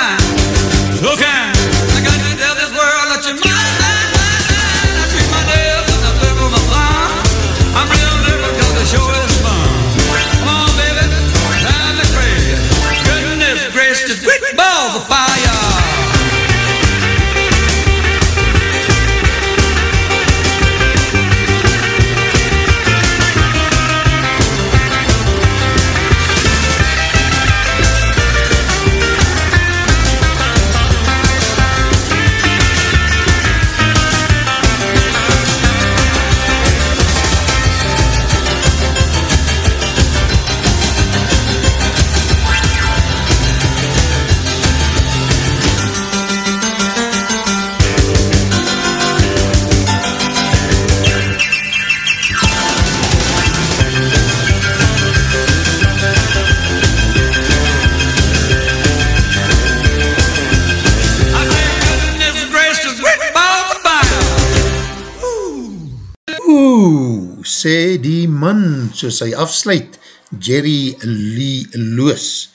Soos hy afsluit, Jerry Lee Loos,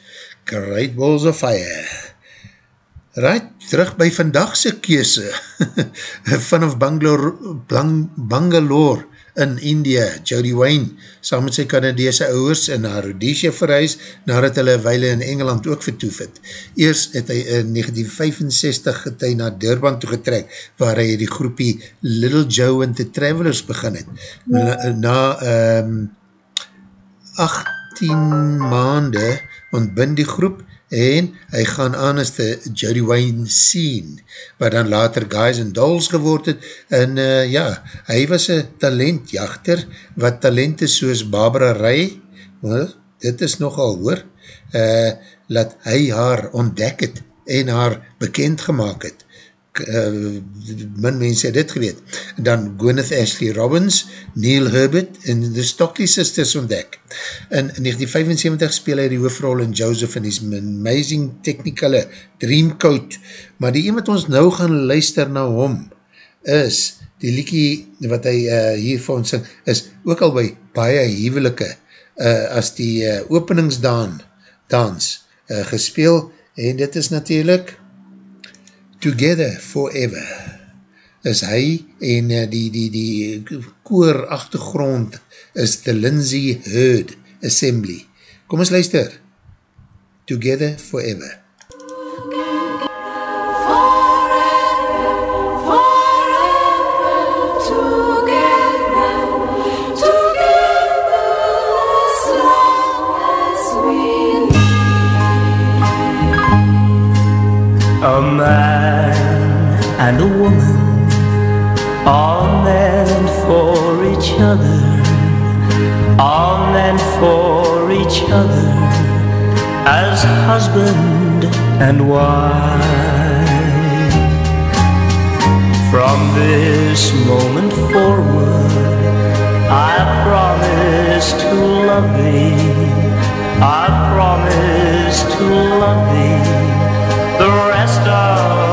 Great Balls of Fire. Right, terug by vandagse keuse, vanaf Bangalore, Bang, Bangalore in India, Jodie Wayne, saam met sy Canadese ouwers in haar Rhodesia verhuis, nadat hulle weile in Engeland ook vertoef het. Eers het hy in 1965 het hy na Durban toegetrek, waar hy die groepie Little Joe and the Travelers begin het. Na, na um, 18 maande ontbind die groep en hy gaan aan as die Jody Wayne scene, wat dan later Guys and Dolls geword het, en uh, ja, hy was een talentjachter, wat talente soos Barbara Ray, well, dit is nogal hoor, uh, laat hy haar ontdek het, en haar bekend gemaakt het, uh, min mense het dit geweet. Dan Gwyneth Ashley Robbins, Neil Herbert en The Stockley Sisters ontdek. In 1975 speel hy die hoofrol in Joseph en his Amazing Technicolor Dreamcoat. Maar die een wat ons nou gaan luister na hom is die liekie wat hy uh, hier vir ons sing, is ook al by baie hevelike uh, as die uh, openingsdaan dans uh, gespeel en dit is natuurlijk Together Forever is hy en uh, die, die, die koor achtergrond is the Lindsay Heard Assembly. Kom ons luister. Together Forever. A man other, are meant for each other as husband and wife. From this moment forward, I promise to love thee. I promise to love thee the rest of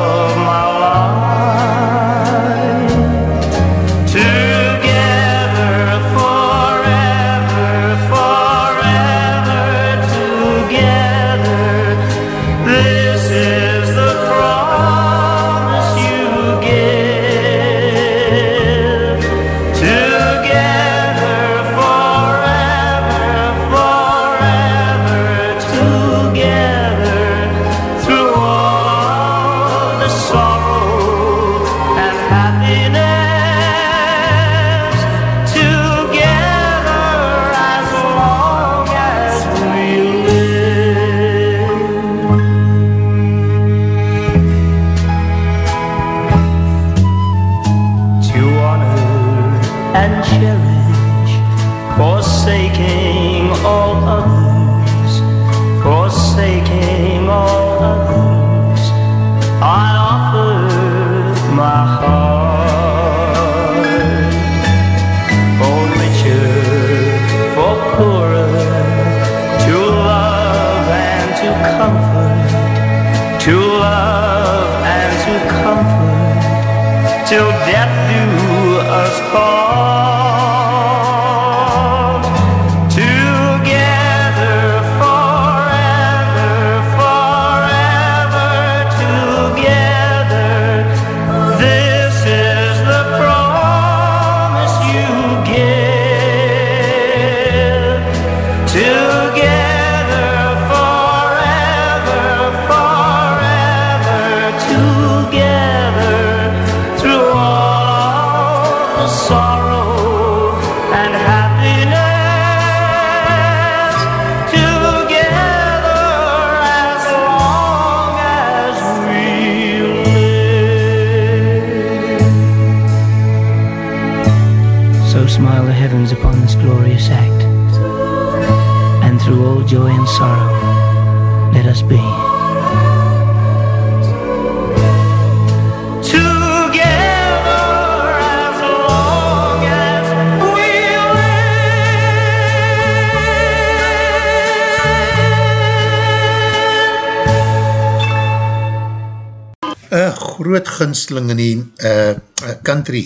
gunsteling in die uh, country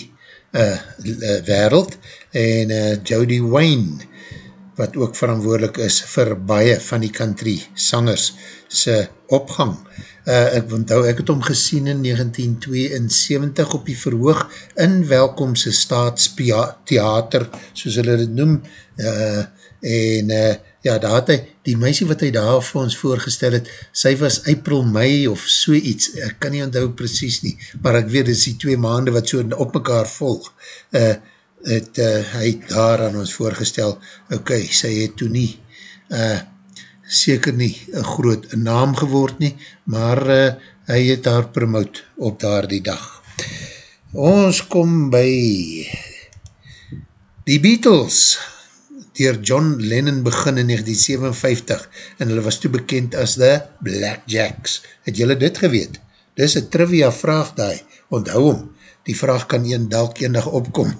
uh, wereld en uh, Jodie Wayne wat ook verantwoordelik is vir baie van die country sangers se opgang. Uh, ek onthou, ek het hom gesien in 1972 op die verhoog in Welkomse Staatstheater, soos hulle dit noem, uh, en uh, ja, daar het hy, die meisie wat hy daar vir ons voorgestel het, sy was April, Mei of so iets, ek kan nie onthou precies nie, maar ek weet, dit is die twee maande wat so op mekaar volg, uh, het uh, hy daar aan ons voorgestel, ok, sy het toe nie, uh, seker nie een groot naam geword nie, maar uh, hy het haar promoot op daar die dag. Ons kom by die Beatles, dier John Lennon begin in 1957 en hulle was toe bekend as the Blackjacks. Het julle dit geweet? Dis een trivia vraag daai, onthou hom, die vraag kan een dalk eendag opkom.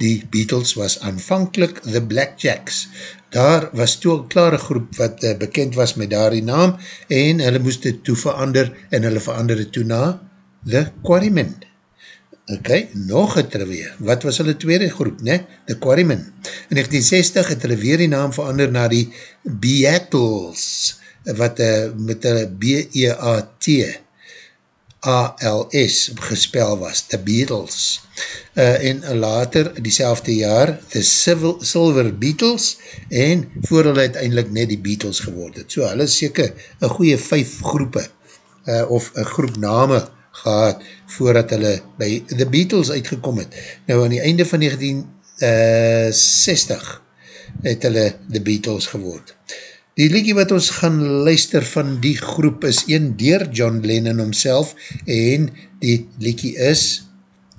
Die Beatles was aanvankelijk the Blackjacks. Daar was toe een klare groep wat uh, bekend was met daar die naam en hulle moest dit toe verander en hulle verander het toe na the Quarrymen. Ok, nog een trivia. Wat was hulle tweede groep, ne? The Quarrymen. In 1960 het hulle weer die naam verander na die Beatles, wat uh, met hulle B-E-A-T A-L-S gespel was, The Beatles. Uh, en later, diezelfde jaar, The Civil, Silver Beatles, en voor hulle uiteindelik net die Beatles geword het. So, hulle is seker een goeie vijf groepe, uh, of een groep name gehad, voordat hulle by The Beatles uitgekom het. Nou, aan die einde van 1960 uh, het hulle The Beatles geword. Die liedje wat ons gaan luister van die groep is een dier John Lennon homself en die liedje is,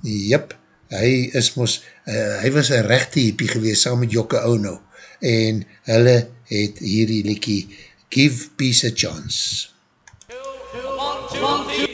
jyp, hy is mos, uh, hy was een rechte hippie gewees saam met Jokke Ono en hulle het hierdie liedje Give Peace a Chance. One, two, three,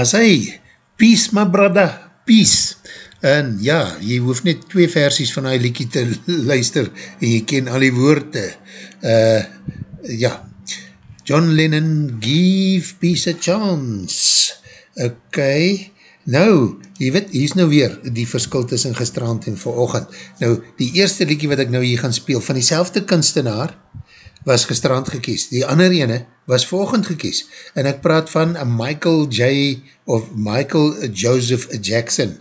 as hy, peace my brother, peace, en ja, jy hoef net twee versies van die liekie te luister, en jy ken al die woorde, uh, ja, John Lennon, give peace a chance, ok, nou, jy weet, hier is nou weer die verskil tussen gestrand en verochend, nou, die eerste liekie wat ek nou hier gaan speel, van die selfde kunstenaar, was gestrand gekies, die ander ene was volgend gekies, en ek praat van Michael J. of Michael Joseph Jackson.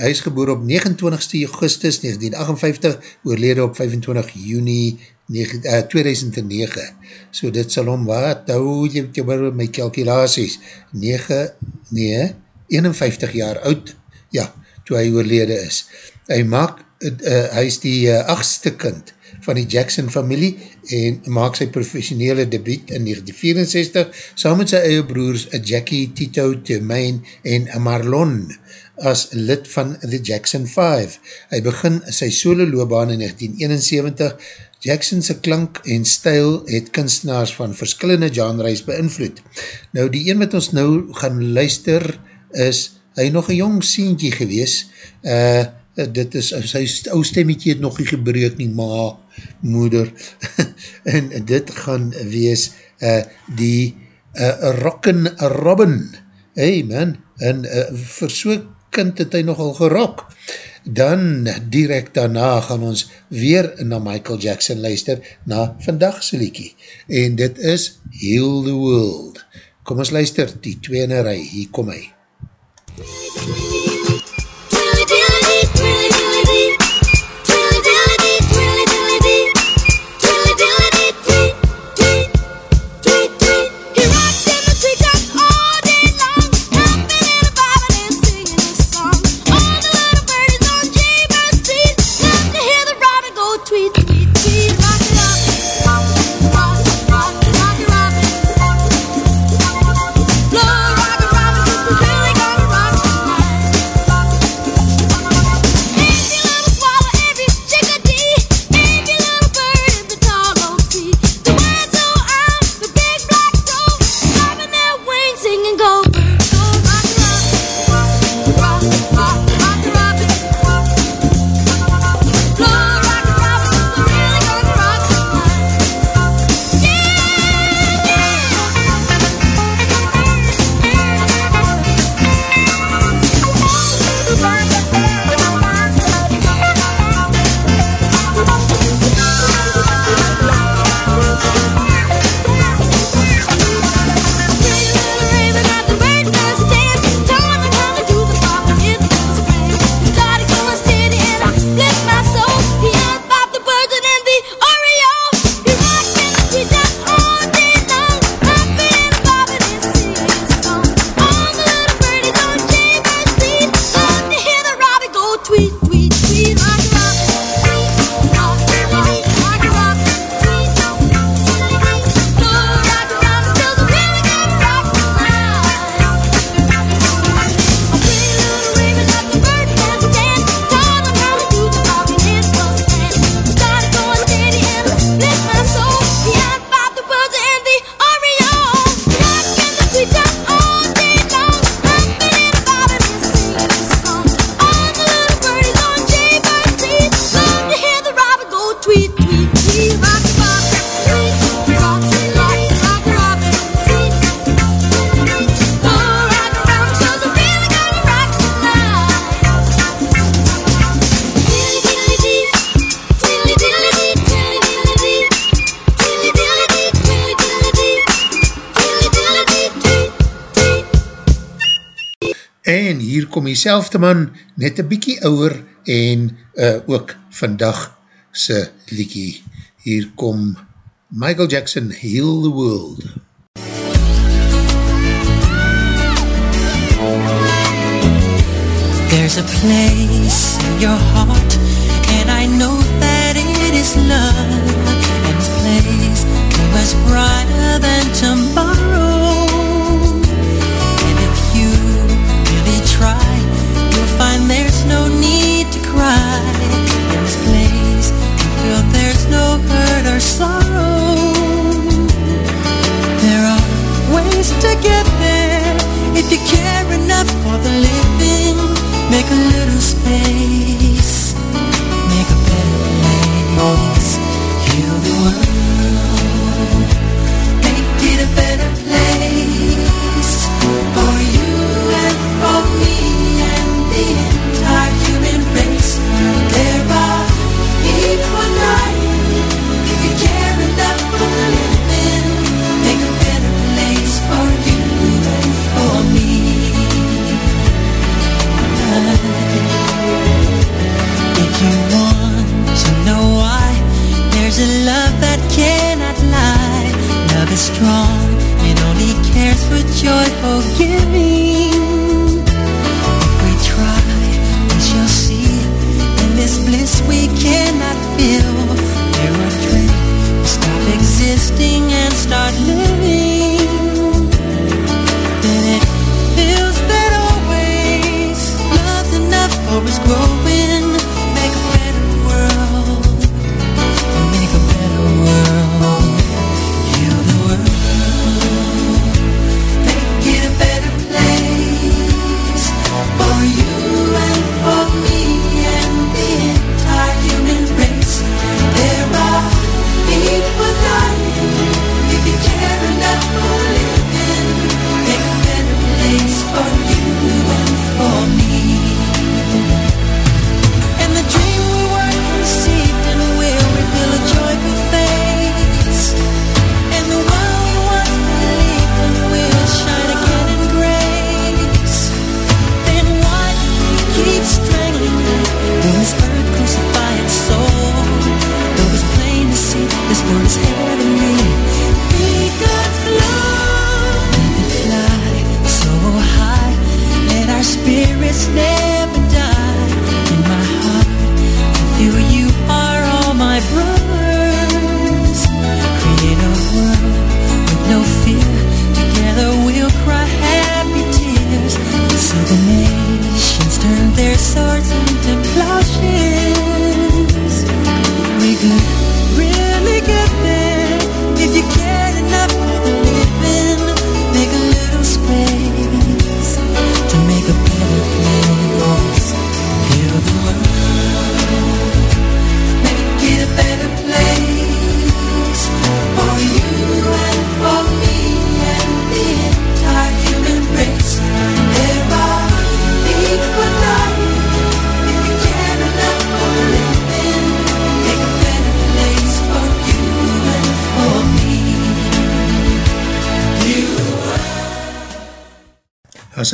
Hy is geboor op 29 augustus 1958, oorlede op 25 juni 2009. So dit sal om wat, hou jy met my calculaties, 9, nee, 51 jaar oud, ja, toe hy oorlede is. Hy maak, uh, hy is die uh, achtste kind, van die Jackson familie en maak sy professionele debuut in 1964 saam met sy eie broers Jackie, Tito, Termaine en Marlon as lid van The Jackson 5. Hy begin sy solo loopbaan in 1971. Jackson's klank en stijl het kunstenaars van verskillende genres beïnvloed. Nou die een wat ons nou gaan luister is hy nog een jong sientje gewees. Uh, dit is, sy ou stemmetje het nog nie gebreek nie, ma, moeder, en dit gaan wees uh, die uh, Rockin' Robin, hey man, en uh, vir so'n kind het hy nogal gerok. Dan, direct daarna gaan ons weer na Michael Jackson luister, na vandagse liekie, en dit is Heal the World. Kom ons luister, die twee in een rij, hier kom hy. Die man net een bykie ouwer en uh, ook vandag sy liekie. Hier kom Michael Jackson, Heal the World. There's a place in your heart And I know that it is love And this place is much brighter than tomorrow hurt or sorrow. There are ways to get there. If you care strong and only cares for joyful giving. If we try, we shall see in this bliss we cannot feel. There are three, we stop existing and start living. Then it feels that always love's enough for us growing.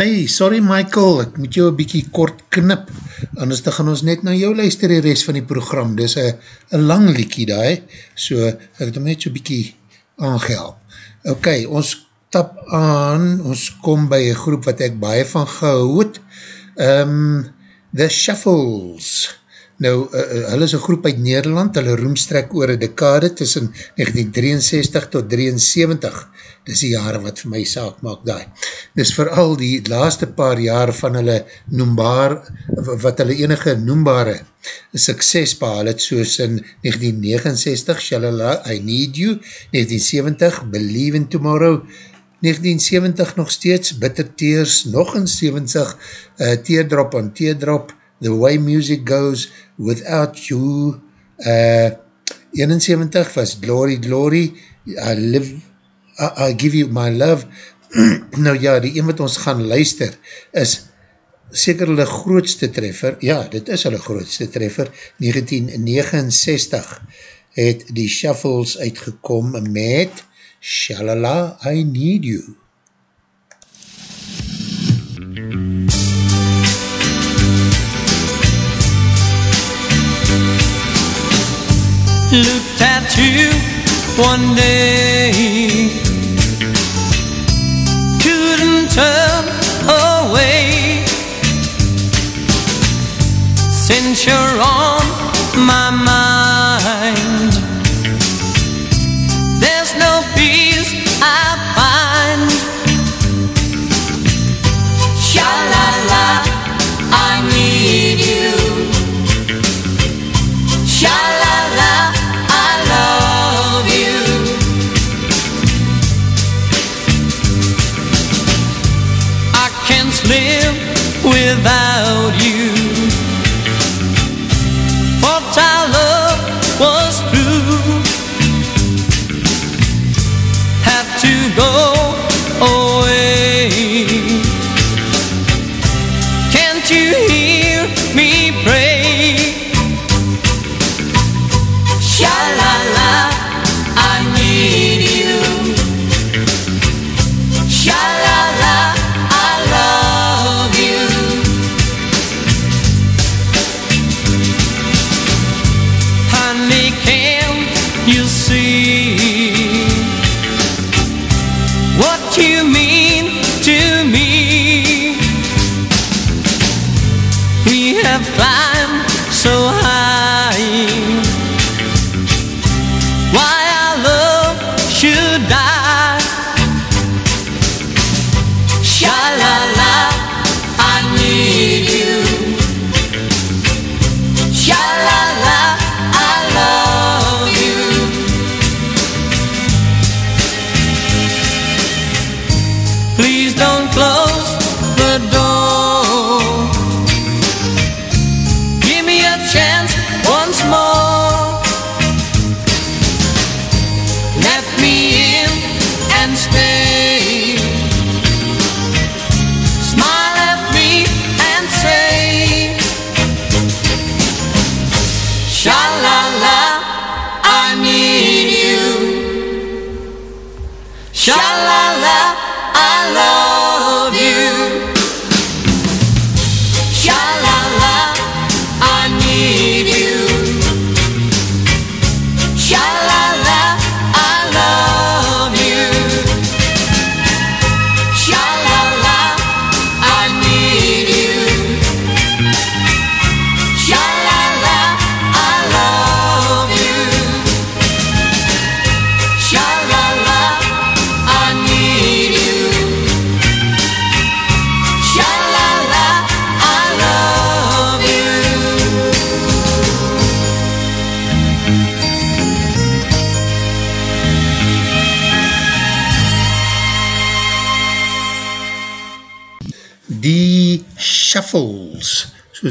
Hy, sorry Michael, ek moet jou een bykie kort knip, anders dan gaan ons net na jou luister die rest van die program, dis een lang liekie daai, so ek het hom net so bykie aangehaal. Ok, ons tap aan, ons kom by een groep wat ek baie van gehou het, um, The Shuffles, nou, uh, uh, hulle is een groep uit Nederland, hulle roemstrek oor een dekade tussen 1963 tot 73, dis die jare wat vir my saak maak daai. Dis vooral die laaste paar jaar van hulle noembaar, wat hulle enige noembare sukses behaal het, soos in 1969, Shalala, I Need You, 1970, Believe in Tomorrow, 1970 nog steeds, Bitter Tears, nog in 70, uh, Teardrop on Teardrop, The Way Music Goes, Without You, uh, 71 was Glory Glory, I Live, I, I Give You My Love, nou ja, die een wat ons gaan luister, is seker hulle grootste treffer, ja, dit is hulle grootste treffer, 1969 het die Shuffles uitgekom met Shalala, I Need You. Looked at you one day. Couldn't turn away since you're on my mind. chance.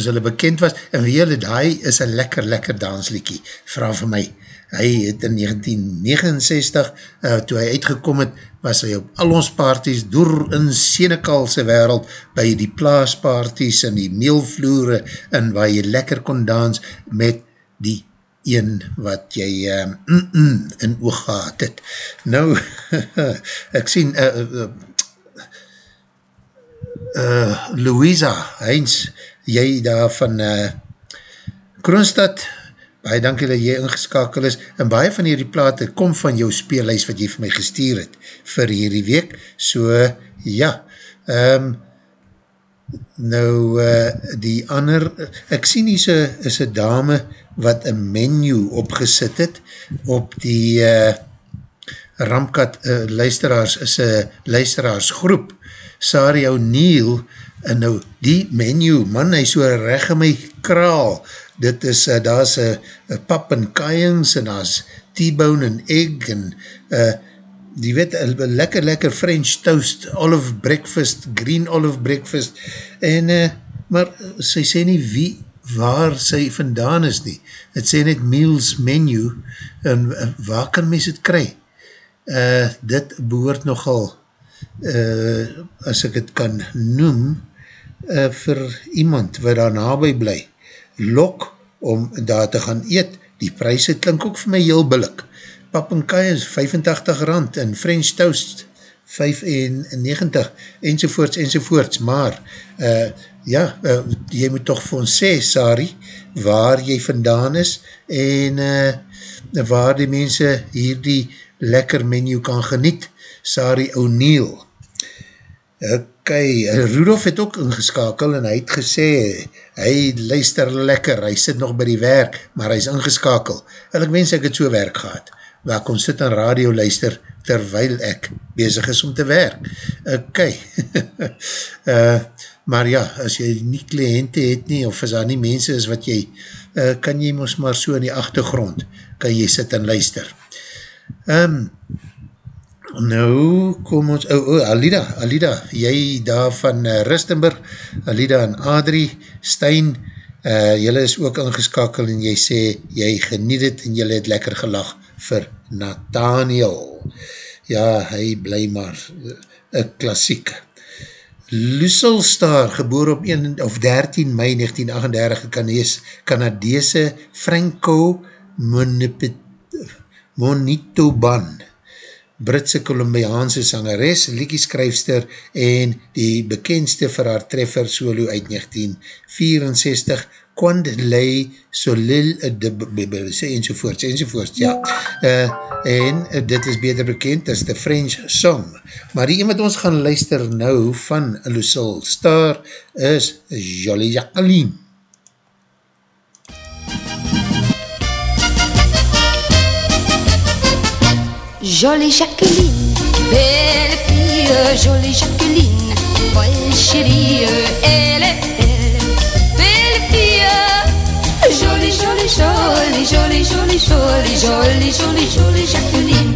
Hulle bekend was, en wie hulle, die is een lekker, lekker dansliekie, vraag vir my. Hy het in 1969, uh, toe hy uitgekom het, was hy op al ons parties door in Senekalse wereld, by die plaasparties en die meelvloere, en waar jy lekker kon dans met die een wat jy uh, mm -mm, in oog gehad het. Nou, ek sien, uh, uh, uh, Louisa Heinz, jy daar van uh, Kroonstad, baie dankie dat jy ingeskakel is, en baie van hierdie plate kom van jou speellijst wat jy vir my gestuur het, vir hierdie week, so ja, um, nou uh, die ander, ek sien hier so, is een dame wat een menu opgesit het, op die uh, Ramkat uh, luisteraars, is een luisteraarsgroep, Sari O'Neill, en nou die menu, man, hy so reg in my kraal, dit is, uh, daar is uh, pap en kajings, en daar is T-bone en egg, en uh, die weet, uh, lekker, lekker French toast, olive breakfast, green olive breakfast, en, uh, maar sy sê nie wie, waar sy vandaan is nie, het sê net meals menu, en uh, waar kan mens het kry? Uh, dit behoort nogal, uh, as ek het kan noem, uh, vir iemand wat daar nabij bly, lok om daar te gaan eet, die prijse klink ook vir my heel billik, pap en kai is 85 rand, en French toast 95, enzovoorts, enzovoorts, maar, uh, ja, uh, jy moet toch vir ons sê, Sari, waar jy vandaan is, en uh, waar die mense hier die lekker menu kan geniet, Sari O'Neill. Ok, Rudolf het ook ingeskakel en hy het gesê, hy luister lekker, hy sit nog by die werk, maar hy is ingeskakel. En ek wens ek het so werk gehad, waar kon sit aan radio luister, terwyl ek bezig is om te werk. Ok, uh, maar ja, as jy nie kliënte het nie, of as daar nie mense is wat jy, uh, kan jy ons maar so in die achtergrond, kan jy sit en luister. Um, Nou kom ons, oh, oh, Alida, Alida, jy daar van uh, Rustenburg, Alida en Adrie, Stein, uh, jylle is ook ingeskakel en jy sê, jy geniet het en jylle het lekker gelag vir Nathaniel. Ja, hy bly maar een uh, klassiek. Lucille Star, geboor op 1 of 13 mei 1938, Canadese, Canadese Franco Monitoban, Britse Colombiaanse sangeres, liekieskryfster en die bekendste vir haar treffer solo uit 1964, Quand Lei Solil de Bibelse enzovoorts, enzovoorts, ja. Uh, en uh, dit is beter bekend as the French song. Maar die een wat ons gaan luister nou van Lucille Star is Jolie Jacqueline. Jolie Jacqueline, belle fille, jolie Jacqueline, folle chérie, elle est belle, belle fille, jolie, jolie, jolie, jolie, jolie, jolie, jolie, jolie, jolie Jacqueline.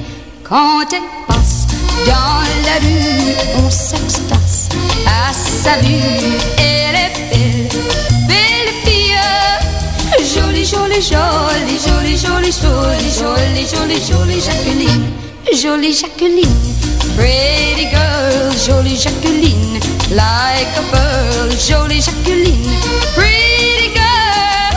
Quand elle passe dans la rue, on s'extase à sa vue, elle est belle, belle fille, jolie, jolie, jolie, jolie, jolie, jolie, jolie, jolie, jolie Jacqueline. Jolie Jacqueline, pretty girl, jolie Jacqueline, like a pearl, jolie Jacqueline, pretty girl,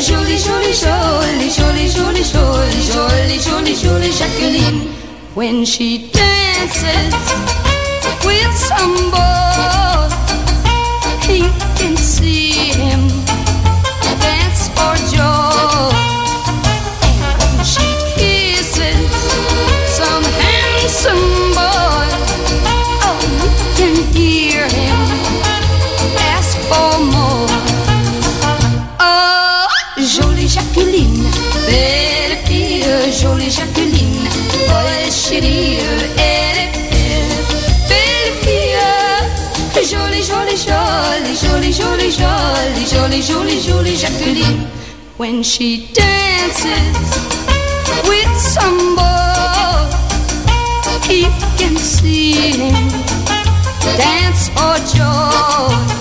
jolie, jolie, jolie, jolie, jolie, jolie, jolie, jolie, jolie Jacqueline. When she dances with some boy, jolie, jolie, jolie, Jacqueline. When she dances with some boy he can see him dance for joy.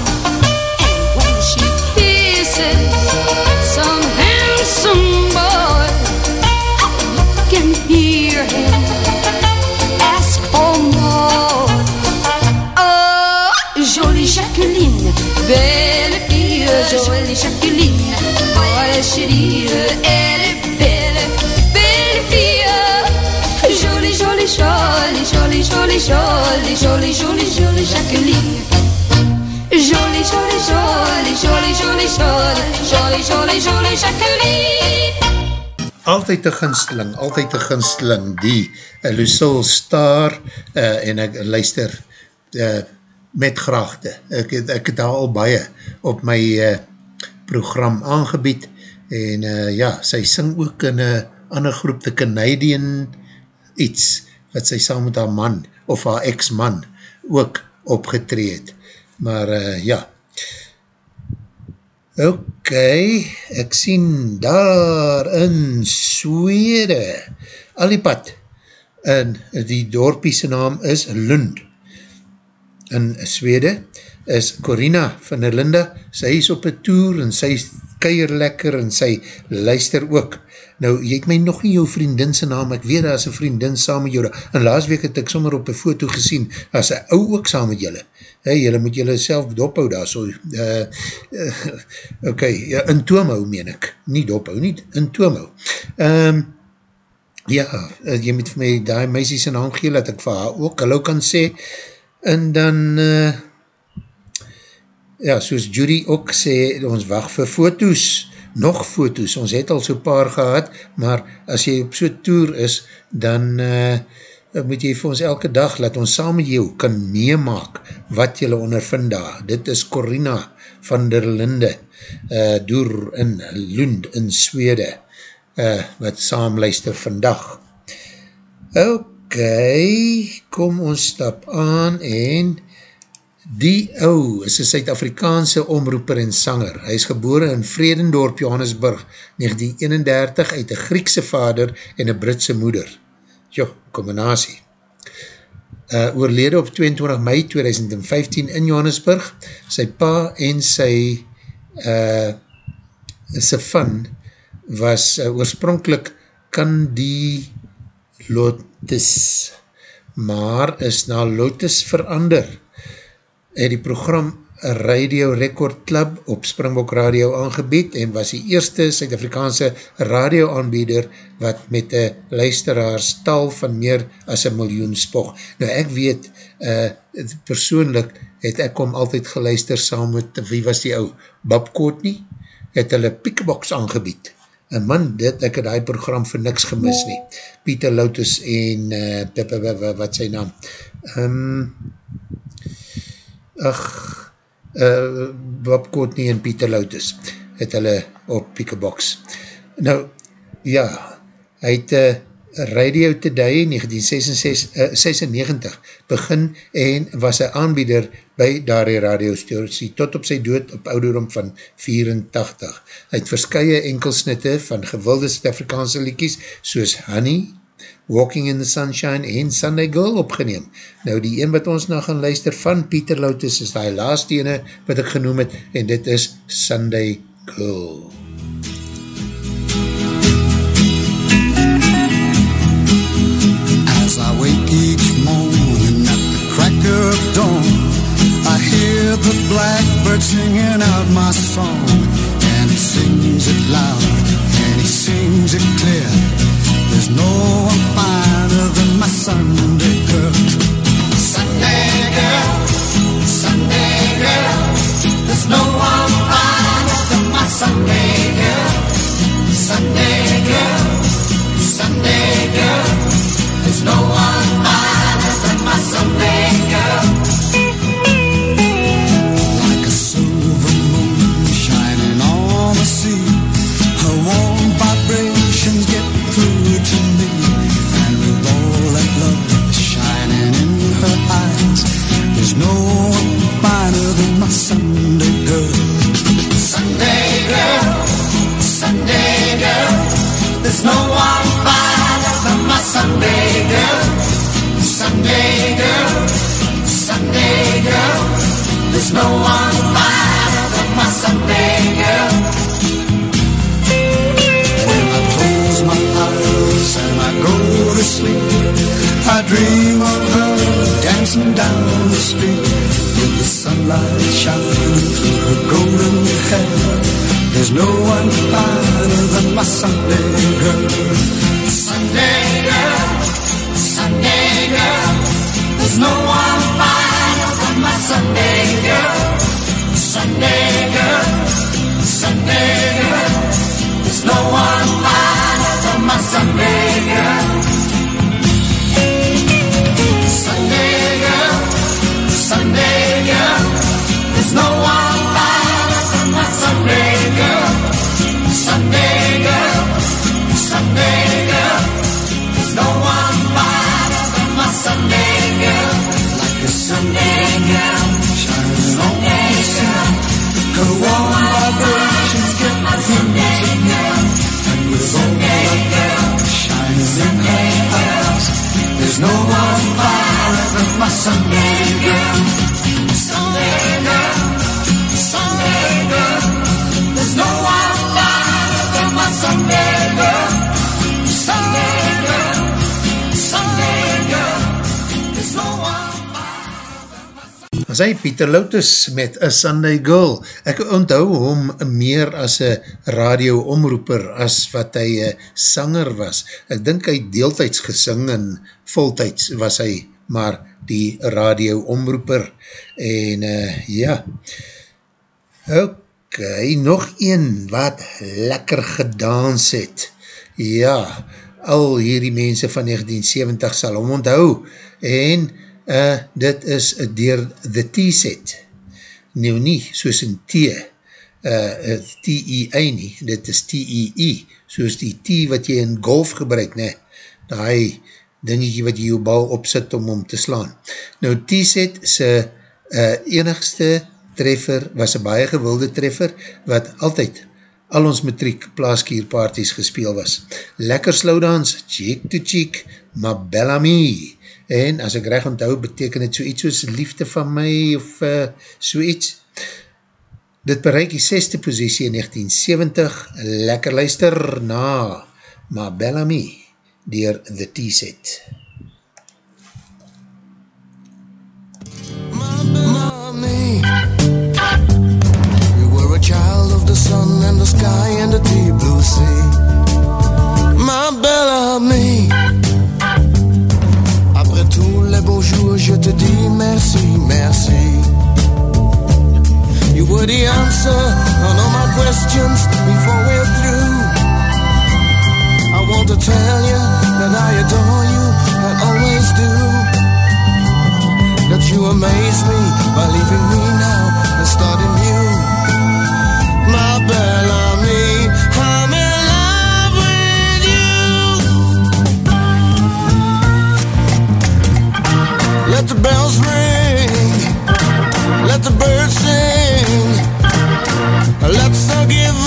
jolie, jolie, jolie, jolie Jacqueline. Jolie, jolie, jolie, jolie, jolie, jolie, jolie, jolie, Jacqueline. Altyd een ginsteling, altyd een ginsteling, die uh, Lucille Star, uh, en ek luister uh, met graagte, ek, ek het daar al baie op my uh, program aangebied, en uh, ja, sy sing ook in een uh, ander groep, The Canadian iets, wat sy saam met haar man of haar ex-man, ook opgetreed. Maar uh, ja, Ok, ek sien daar in Swede, al die pad, en die dorpiese naam is Lund. In Swede is Corina van der Linde, sy is op een toer en sy keier lekker en sy luister ook. Nou, jy het my nog nie jou vriendinse naam, ek weet daar is een vriendin saam met jou, en laas week het ek sommer op een foto gesien, as een ou ook saam met julle. Hey, julle moet julle self dophou daar so. Uh, uh, ok, ja, in Toomhou meen ek. Nie dophou, nie in Toomhou. Um, ja, uh, jy moet vir my die meisie sy naam gee, dat ek vir haar ook hallo kan sê. En dan, uh, ja, soos Judy ook sê, ons wacht vir foto's, nog foto's. Ons het al so paar gehad, maar as jy op so toer is, dan... Uh, moet jy vir ons elke dag, laat ons saam met jou kan meemaak wat jylle ondervind daar. Dit is Corina van der Linde, uh, door in Lund in Swede, uh, wat saam luister vandag. Ok, kom ons stap aan en die ou is een Suid-Afrikaanse omroeper en sanger. Hy is gebore in Vredendorp, Johannesburg, 1931 uit een Griekse vader en een Britse moeder jo, combinatie. Uh, oorlede op 22 mei 2015 in Johannesburg, sy pa en sy uh, sy van was uh, oorspronkelijk kan die Lotus, maar is na Lotus verander. Het die program Radio Record Club op Springbok Radio aangebied en was die eerste Suid-Afrikaanse radioaanbieder wat met een luisteraarstal van meer as een miljoen spog. Nou ek weet, uh, persoonlik het ek om altyd geluister saam met, wie was die ou, Bob Courtney, het hulle Piekebox aangebied. En man, dit, ek het die program vir niks gemis nie. Pieter Lotus en uh, wat sy naam? Um, ach, uh, Bob Courtney en Pieter Loutus het hulle op Piekebox. Nou, ja, hy het uh, Radio Today 1996 uh, begin en was een aanbieder by daardie radiostorie tot op sy dood op ouderdom van 84. Hy het verskye enkelsnitte van gewilde Suid-Afrikaanse liekies soos Honey, Walking in the Sunshine en Sunday Girl opgeneem. Nou die een wat ons nou gaan luister van Pieter Loutus is die laatste ene wat ek genoem het en dit is Sunday Girl. As I wake each morning at the crack of dawn I hear the blackbird singing out my song And he sings it loud and he sings it clear There's no one finer than my Sunday girl. No one finer than my Sunday girl Sunday girl, Sunday girl There's no one finer than my Sunday girl when I close my eyes and I go to sleep, I dream of her dancing down the street. with the sunlight shining through her golden. There's no one finer than my Sunday girl. Sunday girl, Sunday girl. There's no one finer than my Sunday girl. Sunday girl, Sunday girl. There's no one finer than my Sunday girl. Than my Sunday girl. Sunday girl, as hy Pieter Loutus met A Sunday Girl. Ek onthou hom meer as een radio omroeper as wat hy een sanger was. Ek dink hy deeltijds gesing en voltijds was hy maar die radio omroeper. En uh, ja, ok, nog een wat lekker gedans het. Ja, al hierdie mense van 1970 sal hom onthou. En uh, dit is dier The T-set. Nou nie, soos in T, uh, T-E-I nie, dit is T-E-E, soos die T wat jy in golf gebruik, ne, die dingetje wat jy jou bal opsit om om te slaan. Nou T-set sy uh, enigste treffer, was een baie gewilde treffer, wat altyd al ons matriek plaaskierparties gespeel was. Lekker slowdans, cheek to cheek, ma Bellamy, en as ek reg onthou, beteken het so iets soos liefde van my, of uh, so iets. Dit bereik die seste posiesie in 1970, lekker luister na Ma Bellamy, dier The T-Set. Mommy, you were a child of the sun and the sky and the deep blue sea. Ma Bellamy, jours, je te dis merci, merci. You were the answer on all my questions before we're through. I want to tell you that I adore you I always do that you amaze me by leaving me now and starting new. My Bellamy, Let's all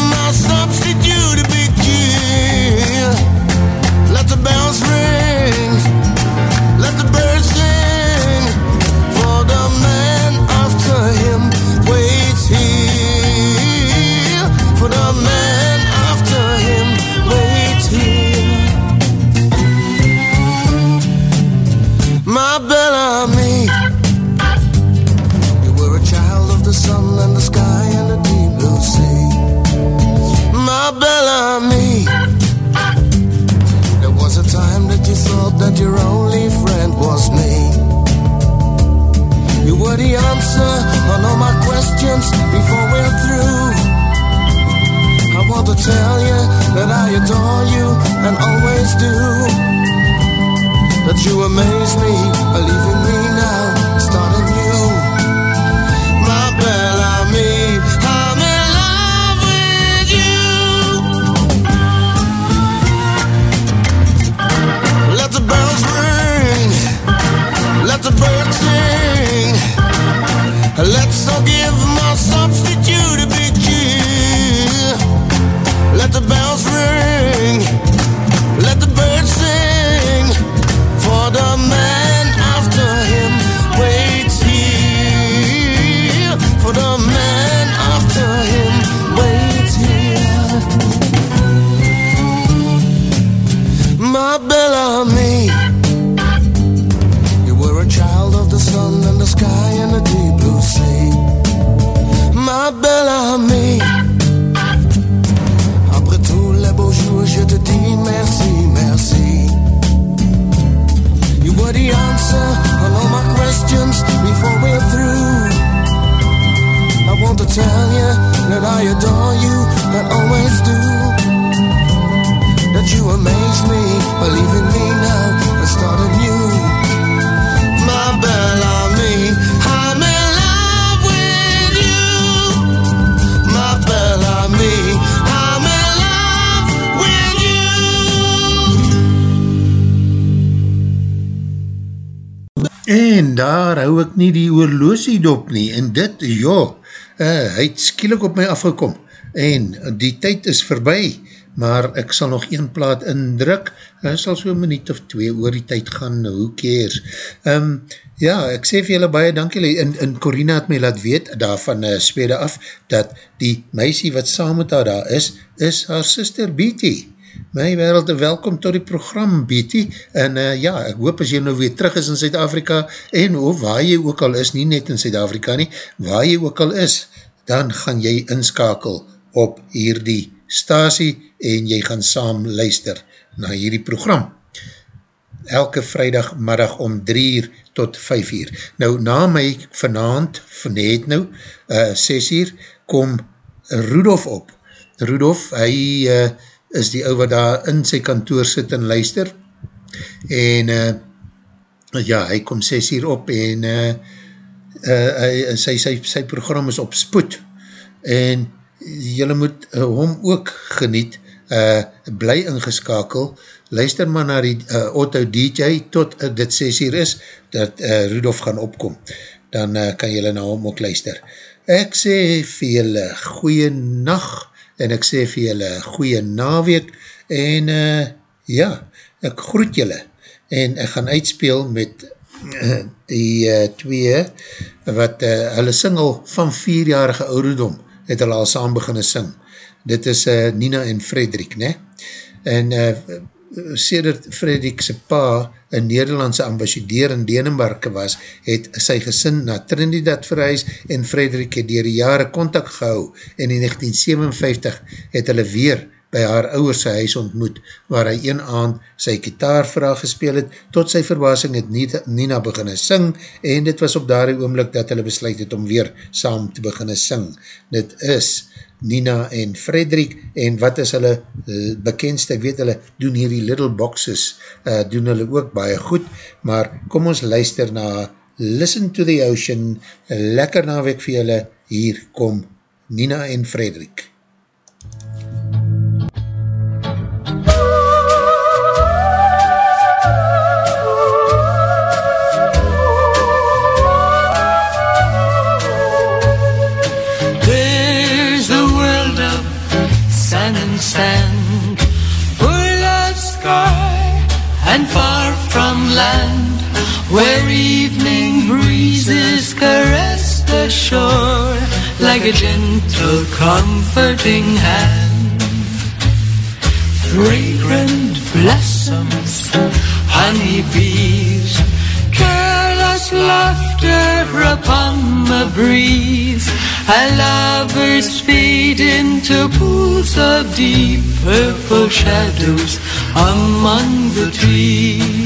questions before we're through. I want to tell you that I adore you and always do. That you amaze me, believing me now, starting nie die oorloosie dop nie, en dit, ja, uh, hy het skielik op my afgekom, en die tyd is verby, maar ek sal nog een plaat indruk, hy sal so minuut of twee oor die tyd gaan, who cares. Um, ja, ek sê vir julle baie dankie, en, en Corina het my laat weet, daar van uh, Swede af, dat die meisie wat saam met haar daar is, is haar sister Beattie. My wereld, welkom tot die program, Beattie, en uh, ja, ek hoop as jy nou weer terug is in Zuid-Afrika, en of waar jy ook al is, nie net in Zuid-Afrika nie, waar jy ook al is, dan gaan jy inskakel op hierdie stasie, en jy gaan saam luister na hierdie program. Elke vrijdagmiddag om 3 uur tot 5 uur. Nou, na my vanavond, vanet nou, uh, 6 uur, kom Rudolf op. Rudolf, hy uh, is die ou wat daar in sy kantoor sit en luister, en uh, ja, hy kom 6 uur op, en uh, uh, hy, sy, sy, sy program is op spoed, en jylle moet uh, hom ook geniet, uh, bly ingeskakel, luister maar na die uh, auto DJ tot uh, dit 6 uur is, dat uh, Rudolf gaan opkom, dan uh, kan jylle na hom ook luister. Ek sê vir jylle goeie nacht, en ek sê vir jylle goeie naweek, en uh, ja, ek groet jylle, en ek gaan uitspeel met uh, die uh, twee, wat uh, hulle singel van vierjarige ouderdom, het hulle al saam beginne sing. Dit is uh, Nina en Frederik, ne? En uh, sedert Frederik sy pa een Nederlandse ambassadeur in Denenbarke was, het sy gesin na Trinidad verhuis en Frederik het dier die jare contact gehou en in 1957 het hulle weer by haar ouwers sy huis ontmoet, waar hy een aand sy kitaar vir haar gespeel het, tot sy verbasing het Nina beginne sing, en dit was op daar die oomlik dat hulle besluit het om weer saam te beginne sing. Dit is Nina en Frederik, en wat is hulle uh, bekendste, ek weet hulle doen hierdie little boxes, uh, doen hulle ook baie goed, maar kom ons luister na Listen to the Ocean, lekker naweek vir julle, hier kom Nina en Frederik. Land, where evening breezes caress the shore like a gentle, comforting hand. Fragrant blossoms, honeybees, careless laughter upon the breeze. And lovers fade into pools of deep purple shadows among the trees.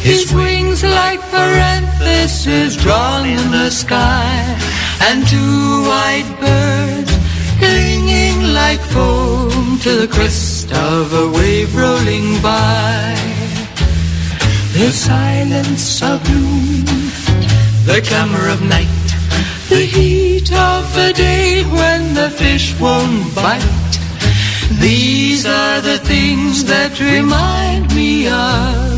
His wings like parentheses drawn in the sky. And two white birds clinging like foam to the crest of a wave rolling by. The silence of noon, the clamor of night, the heat of the day when the fish won't bite. These are the things that remind me of